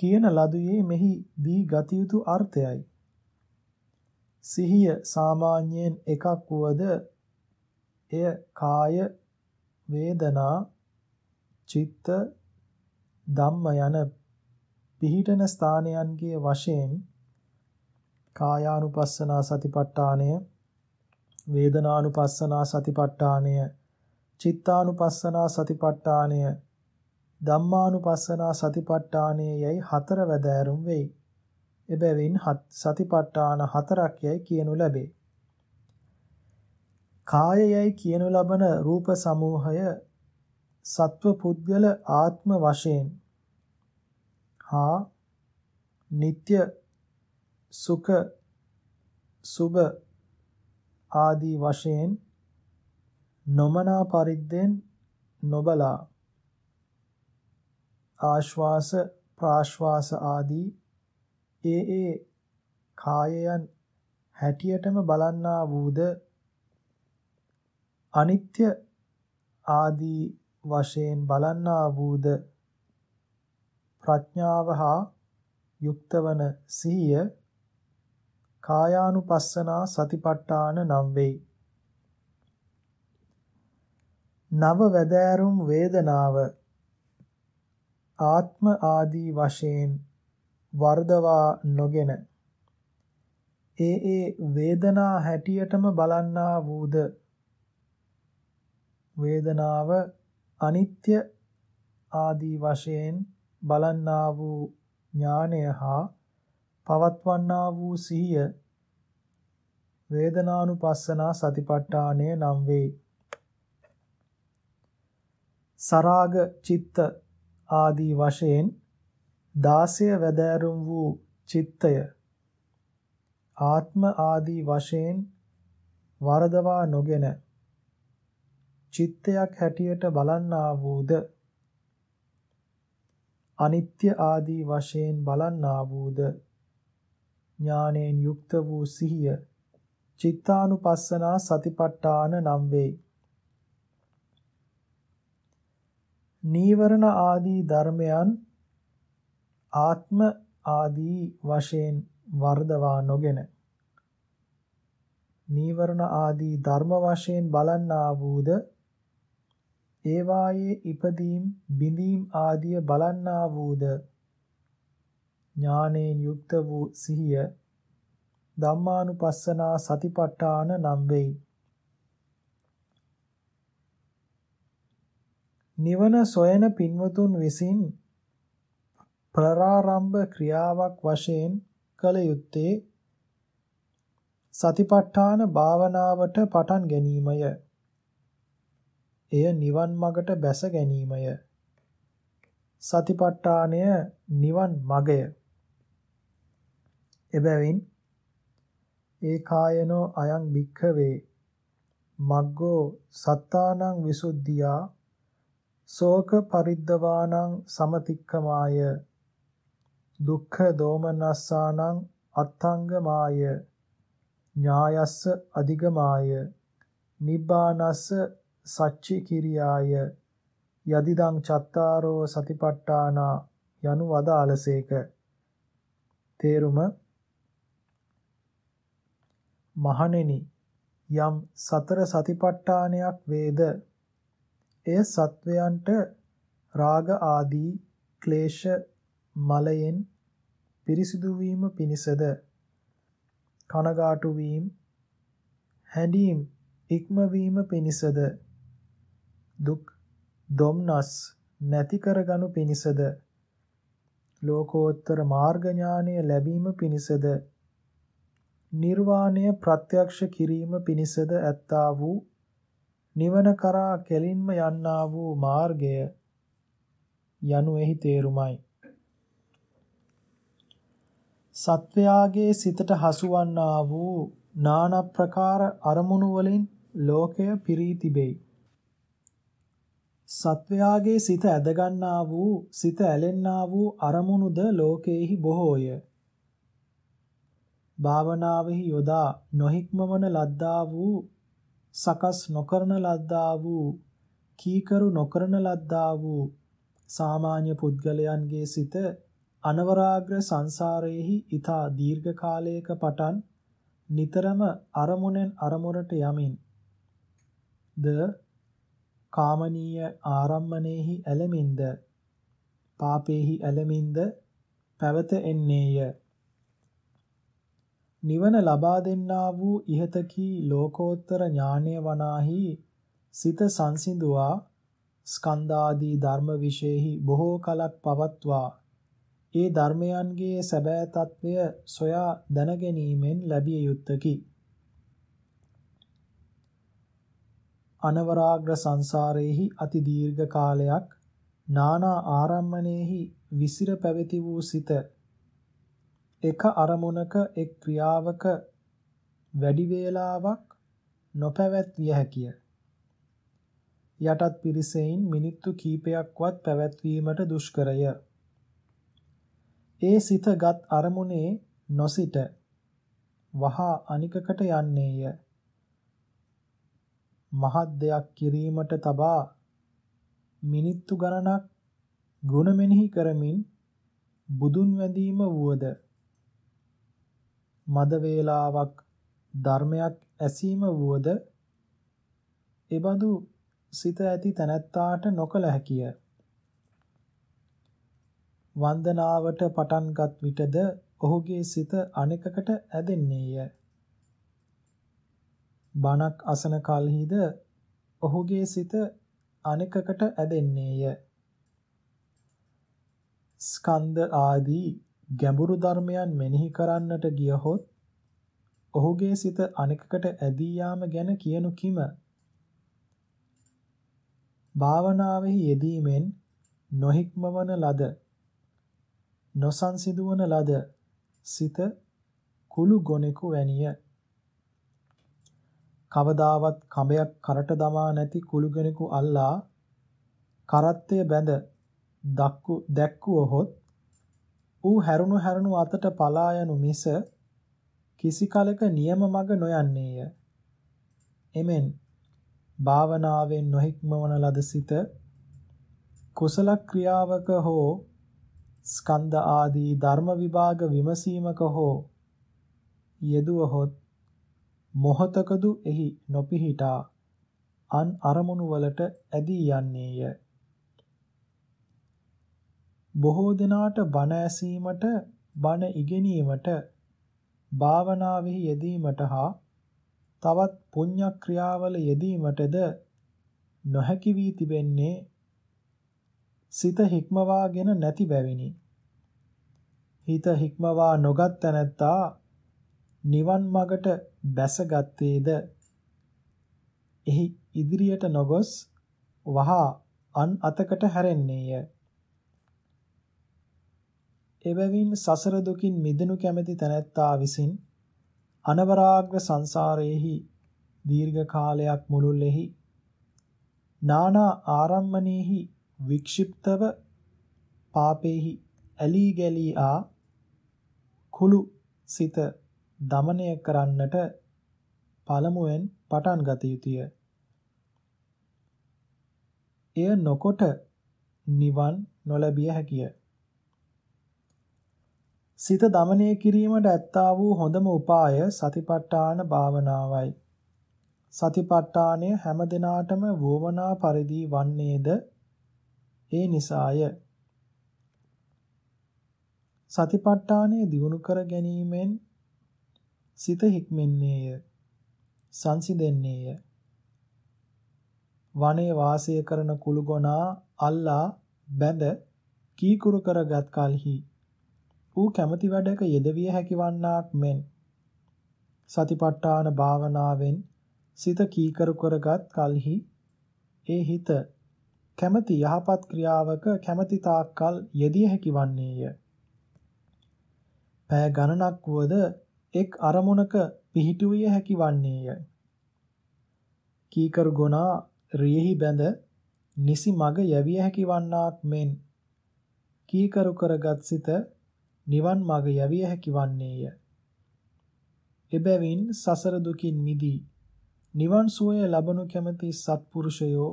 කියන ලදුවේ මෙහි දී ගත යුතු අර්ථයයි. සිහිය සාමාන්‍යයෙන් එකක් වුවද එය කාය වේදනා චිත්ත ධම්ම යන පිහිටන ස්ථානයන්ගේ වශයෙන් කායානුපස්සනා සතිපට්ඨානය වේදනානුපස්සනා සතිපට්ඨානය චිත්තානුපස්සනා සතිපට්ඨානය ධම්මානුපස්සනා සතිපට්ඨානයේ යයි හතර වැදෑරුම් වෙයි. එබැවින් සතිපට්ඨාන හතරක් යයි කියනු ලැබේ. කායයයි කියනු ලබන රූප සමූහය සත්ව පුද්ගල ආත්ම වශයෙන් හා නিত্য සුඛ සුබ ආදී වශයෙන් නොමනා පරිද්දෙන් නොබලා ආශ්වාස ප්‍රාශ්වාස ආදී ඒ ඒ කායයන් හැටියටම බලන්නා වූද අනිත්‍ය ආදී වශයෙන් බලන්නා වූද ප්‍රඥාව හා යුක්තවන සිහිය කායානුපස්සනා සතිපට්ඨාන නම් වෙයි. නව වැදෑරුම් වේදනාව ආත්ම ආදී වශයෙන් වර්ධවා නොගෙන ඒ ඒ වේදනා හැටියටම බලන්නා වූද වේදනාව අනිත්‍ය ආදී වශයෙන් බලන්නා වූ ඥානය හා පවත්වන්නා වූ සිහිය වේදනානුපස්සනා සතිපට්ඨානය නම් වේ. සරාග චිත්ත ආදී වශයෙන් 16 වැදෑරුම් වූ චිත්තය ආත්ම ආදී වශයෙන් වරදවා නොගෙන චිත්තයක් හැටියට බලන්නා වූද? අනිත්‍ය ආදී වශයෙන් බලන්නා වූද? ඥාණයෙන් යුක්ත වූ සිහිය චිත්තානුපස්සනා සතිපට්ඨාන නම් වෙයි. නීවරණ ආදී ධර්මයන් ආත්ම ආදී වශයෙන් වර්ධවා නොගෙන නීවරණ ආදී ධර්ම වශයෙන් බලන්නා වූද? ඒවායේ ඉපදීම් බිඳීම් ආදිය බලන්නා වූද ඥානයෙන් යුක්ත වූ සිහිය ධම්මානුපස්සනා සතිපට්ඨාන නම් වෙයි. නිවන සොයන පින්වතුන් විසින් ප්‍රාරම්භ ක්‍රියාවක් වශයෙන් කළ යුත්තේ සතිපට්ඨාන භාවනාවට පටන් ගැනීමය. එය නිවන් මගට බැස ගැනීමය. සතිපට්ඨානය නිවන් මගය. එබැවින් ඒකායනෝ අයං භික්ඛවේ. මග්ගෝ සත්තානං විසුද්ධියා. සෝක පරිද්දවානං සමතික්කමාය දුක්ඛ දෝමනස්සානං අත්ංගමාය ඥායස්ස අධිගමාය. නිබ්බානස්ස සච්චි කිරියාය. යදිදං චත්තාරෝ සතිපට්ඨානා යනු වදාළසේක. තේරුම මහණෙනි යම් සතර සතිපට්ඨානයක් වේද? එය සත්වයන්ට රාග ආදී ක්ලේශ මලයෙන් පිරිසිදු වීම පිණිසද? කනගාටු වීම හැඬීම් ඉක්මවීම පිණිසද? දුක් දොම්නස් නැති කරගනු පිණිසද? ලෝකෝත්තර මාර්ග ඥානය ලැබීම පිණිසද? නිර්වාණය ප්‍රත්‍යක්ෂ කිරීම පිණිසද ඇත්තා වූ නිවන කරා කෙලින්ම යන්නා වූ මාර්ගය යනු එහි තේරුමයි. සත්වයාගේ සිතට හසුවන්නා වූ නාන ප්‍රකාර අරමුණු වලින් ලෝකය පිරී තිබේ සත්වයාගේ සිත ඇදගන්නා වූ සිත ඇලෙන්නා වූ අරමුණුද ලෝකේහි බොහෝය. භාවනාවෙහි යොදා නොහික්මවන ලද්දා වූ සකස් නොකරන ලද්දා වූ කීකරු නොකරන ලද්දා වූ සාමාන්‍ය පුද්ගලයන්ගේ සිත අනවරාග්‍ර සංසාරයේහි ඊතා දීර්ඝ කාලයක පටන් නිතරම අරමුණෙන් අරමුණට යමින් ද කාමනීය ආරම්මණයෙහි ඇලෙමින්ද පාපේහි ඇලෙමින්ද පැවත එන්නේය නිවන ලබා දෙන්නා වූ ඉහතකී ලෝකෝත්තර ඥානය වනාහි සිත සංසිඳුවා ස්කන්ධාදී ධර්ම විශේෂෙහි බොහෝ කලක් පවත්වා ඒ ධර්මයන්ගේ සැබෑ తත්වය සොයා දැනගැනීමෙන් ලැබිය යුත්තකි. අනවරාග්‍ර සංසාරයේහි අති දීර්ඝ කාලයක් නානා ආරම්මණයෙහි විසිර පැවති වූ සිත එක අරමුණක එක් ක්‍රියාවක වැඩි වේලාවක් නොපැවැත්විය හැකිය. යටත් පිරිසෙයින් මිනිත්තු කීපයක්වත් පැවැත්වීමට දුෂ්කරය. ඒ සිතගත් අරමුණේ නොසිට වහා අනිකකට යන්නේය. මහත් දෙයක් කිරීමට තබා මිනිත්තු ගණනක් ගුණ මෙනෙහි කරමින් බුදුන් වැඳීම වුවද මද වේලාවක් ධර්මයක් ඇසීම වුවද එබඳු සිත ඇති තැනැත්තාට නොකල හැකිය. වන්දනාවට පටන්ගත් විටද ඔහුගේ සිත අනෙකකට ඇදෙන්නේය. බණක් අසන කලහිද ඔහුගේ සිත අනෙකකට ඇදෙන්නේය. ස්කන්ධ ආදී ගැඹුරු ධර්මයන් මෙනෙහි කරන්නට ගියහොත් ඔහුගේ සිත අනෙකකට ඇදී යාම ගැන කියනු කිම භාවනාවෙහි යෙදීමෙන් නොහික්මවන ලද නොසන්සිදුවන ලද සිත කුළු ගොනෙකු වැනිය කවදාවත් කඹයක් කරට දමා නැති කුළු ගොනෙකු අල්ලා කරත්තය බැඳ දක්කු දැක්කුවහොත් ඌ හැරුණු හැරුණු අතට පලා යනු මිස කිසි කලක නියම මඟ නොයන්නේය. එමෙන් භාවනාවෙන් නොහික්මවන ලද සිත කුසල ක්‍රියාවක හෝ ස්කන්ධ ආදී ධර්ම විභාග විමසීමක හෝ යෙදුවහොත් මොහතකදු එහි නොපිහිටා අන් අරමුණු වලට ඇදී යන්නේය. බොහෝ දෙනාට බණ ඇසීමට බණ ඉගෙනීමට භාවනාවෙහි යෙදීමට හා තවත් පුණ්‍ය ක්‍රියාවල යෙදීමටද නොහැකි වී තිබෙන්නේ සිත හික්මවාගෙන නැති බැවිනි. හිත හික්මවා නොගත් තැනැත්තා නිවන් මගට බැසගත්තේද එහි ඉදිරියට නොගොස් වහා අන් අතකට හැරෙන්නේය. එබැවින් සසර දුකින් මිදෙනු කැමැති තැනැත්තා විසින් අනවරාග්‍ර සංසාරයේහි දීර්ඝ කාලයක් මුළුල්ලෙහි නානා ආරම්මණයෙහි වික්ෂිප්තව පාපේහි ඇලී ගැලී ආ කුළු සිත දමනය කරන්නට පළමුවෙන් පටන් ගත යුතුය. එය නොකොට නිවන් නොලැබිය හැකිය. සිත දමනය කිරීමට ඇත්තා වූ හොඳම උපාය සතිපට්ඨාන භාවනාවයි. සතිපට්ඨානය හැම දිනාටම වුවමනා පරිදි වන්නේද ඒ නිසාය. සතිපට්ඨානය දියුණු කර ගැනීමෙන් සිත හික්මෙන්නේය. සංසිඳෙන්නේය. වනයේ වාසය කරන කුළුගොනා අල්ලා බැඳ කීකුරු කරගත් කලෙහි ඌ කැමැති වැඩක යෙදවිය හැකි වන්නාක් මෙන් සතිපට්ඨාන භාවනාවෙන් සිත කීකරු කරගත් කලෙහි ඒ හිත කැමැති යහපත් ක්‍රියාවක කැමැති තාක්කල් යෙදිය හැකි වන්නේය. පෑ ගණනක් වුවද එක් අරමුණක පිහිටුවිය හැකි වන්නේය. කීකරු ගුණා රියෙහි බැඳ නිසි මග යැවිය හැකි වන්නාක් මෙන් කීකරු කරගත් සිත නිවන් මඟ යවිය හැකි වන්නේය. එබැවින් සසර දුකින් මිදී නිවන් සුවය ලබනු කැමැති සත්පුරුෂයෝ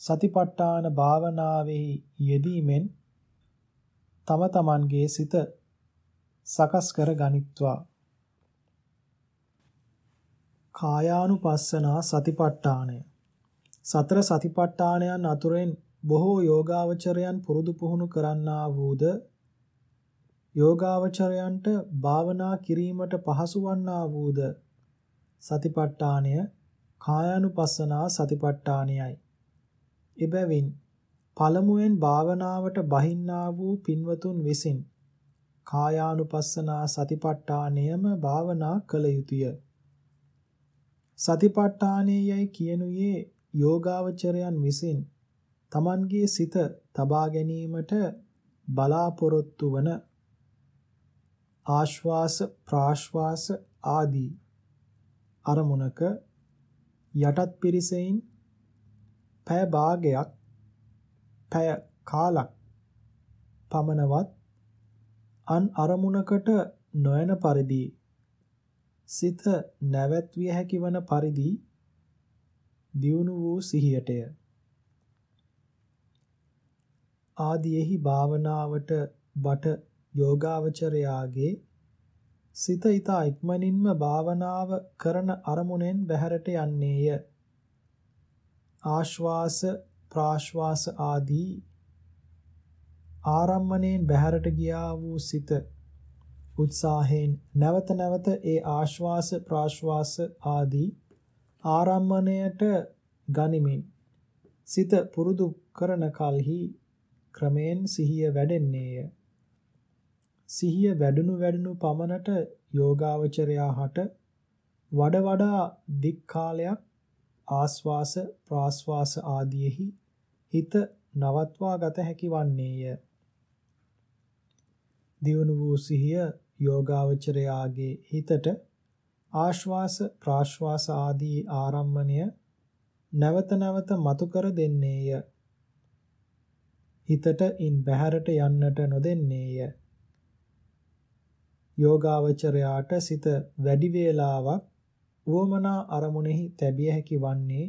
සතිපට්ඨාන භාවනාවෙහි යෙදීමෙන් තම තමන්ගේ සිත සකස් කර ගනිත්වා. කායානුපස්සනා සතිපට්ඨානය සතර සතිපට්ඨානයන් අතුරෙන් බොහෝ යෝගාවචරයන් පුරුදු පුහුණු කරන්නා වූද යෝගාවචරයන්ට භාවනා කිරීමට පහසු වන්නා වූද සතිපට්ඨානය කායානුපස්සනා සතිපට්ඨානයයි. එබැවින් පළමුවෙන් භාවනාවට බහින්නා වූ පින්වතුන් විසින් කායානුපස්සනා සතිපට්ඨානයම භාවනා කළ යුතුය. සතිපට්ඨානයයි කියනුයේ යෝගාවචරයන් විසින් තමන්ගේ සිත තබා ගැනීමට බලාපොරොත්තු වන ආශ්වාස ප්‍රාශ්වාස ආදී අරමුණක යටත් පිරිසෙයින් පැය භාගයක් පැය කාලක් පමණවත් අන් අරමුණකට නොයන පරිදි සිත නැවැත්විය හැකි වන පරිදි දියුණු වූ සිහියටය. ආදීෙහි භාවනාවට බට යෝගාවචරයාගේ සිත ඊතා ඉක්මනින්ම භාවනාව කරන අරමුණෙන් බැහැරට යන්නේය. ආශ්වාස ප්‍රාශ්වාස ආදී ආරම්මණයෙන් බැහැරට ගියා වූ සිත උත්සාහයෙන් නැවත නැවත ඒ ආශ්වාස ප්‍රාශ්වාස ආදී ආරම්මණයට ගනිමින් සිත පුරුදු කරන කලෙහි ක්‍රමයෙන් සිහිය වැඩෙන්නේය. සිහිය වැඩුණු වැඩුණු පමණට යෝගාවචරයා හට වඩ වඩා දික් කාලයක් ආස්වාස ප්‍රාස්වාස ආදීෙහි හිත නවත්වා ගත හැකි වන්නේය. දියුණු වූ සිහිය යෝගාවචරයාගේ හිතට ආශ්වාස ප්‍රාශ්වාස ආදී ආරම්මණය නැවත නැවත මතු කර දෙන්නේය. හිතට ඉන් බැහැරට යන්නට නොදෙන්නේය. යෝගාවචරයාට සිත වැඩි වේලාවක් උවමනා අරමුණෙහි තැබිය හැකි වන්නේ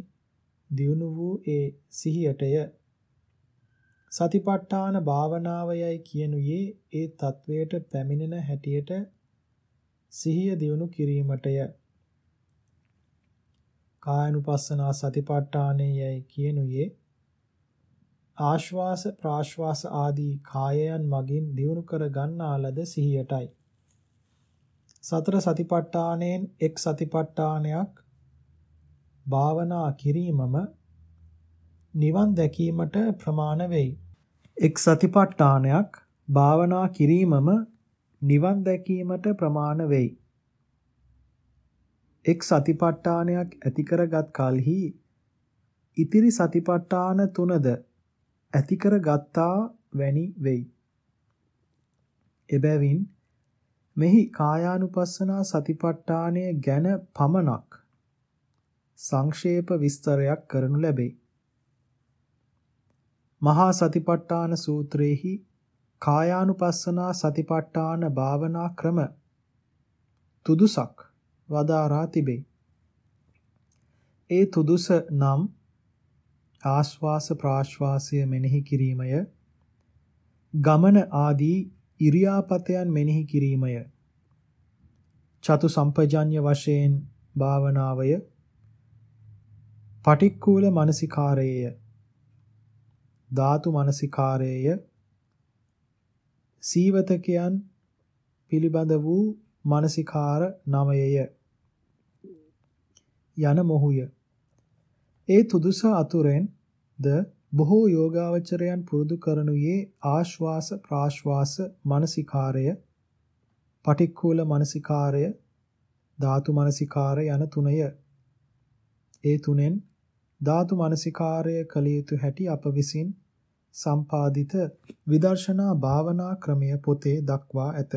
දියුණු වූ ඒ සිහියටය. සතිපට්ඨාන භාවනාවයයි කියනුයේ ඒ తත්වයට පැමිණෙන හැටියට සිහිය දියුණු කිරීමටය. කායනුපස්සනා සතිපට්ඨානයයි කියනුයේ ආශ්වාස ප්‍රාශ්වාස ආදී කායයන් මගින් දියුණු කර ගන්නා ලද සිහියටයි. සතර සතිපට්ඨානයෙන් එක් සතිපට්ඨානයක් භාවනා කිරීමම නිවන් දැකීමට ප්‍රමාණ වෙයි. එක් සතිපට්ඨානයක් භාවනා කිරීමම නිවන් දැකීමට ප්‍රමාණ වෙයි. එක් සතිපට්ඨානයක් ඇති කරගත් කලෙහි ඉතිරි සතිපට්ඨාන තුනද ඇති කර ගත්තා වැනි වෙයි. එබැවින් මෙහි කායානුපස්සනා සතිපට්ඨානය ගැන පමණක් සංක්ෂේප විස්තරයක් කරනු ලැබේ. මහා සතිපට්ඨාන සූත්‍රයේහි කායානුපස්සනා සතිපට්ඨාන භාවනා ක්‍රම තුදුසක් වදාරා තිබේ. ඒ තුදුස නම් ආශ්වාස ප්‍රාශ්වාසය මෙනෙහි කිරීමය. ගමන ආදී ඉරියාපතයන් මෙනෙහි කිරීමය. චතු සම්පජඤ්‍ය වශයෙන් භාවනාවය. පටික්කුල මානසිකාරයය. ධාතු මානසිකාරයය සීවතකයන් පිළිබඳ වූ මානසිකාර නමයය. යන මොහුය. ඒ තුදුස අතුරෙන් ද බොහෝ යෝගාවචරයන් පුරුදු කරනුයේ ආශ්වාස ප්‍රාශ්වාස මානසිකාරය පටික්කුල මානසිකාරය ධාතු මානසිකාරය යන තුනය. ඒ තුනෙන් ධාතු මානසිකාරය කළ යුතු හැටි අප විසින් සම්පාදිත විදර්ශනා භාවනා ක්‍රමය පොතේ දක්වා ඇත.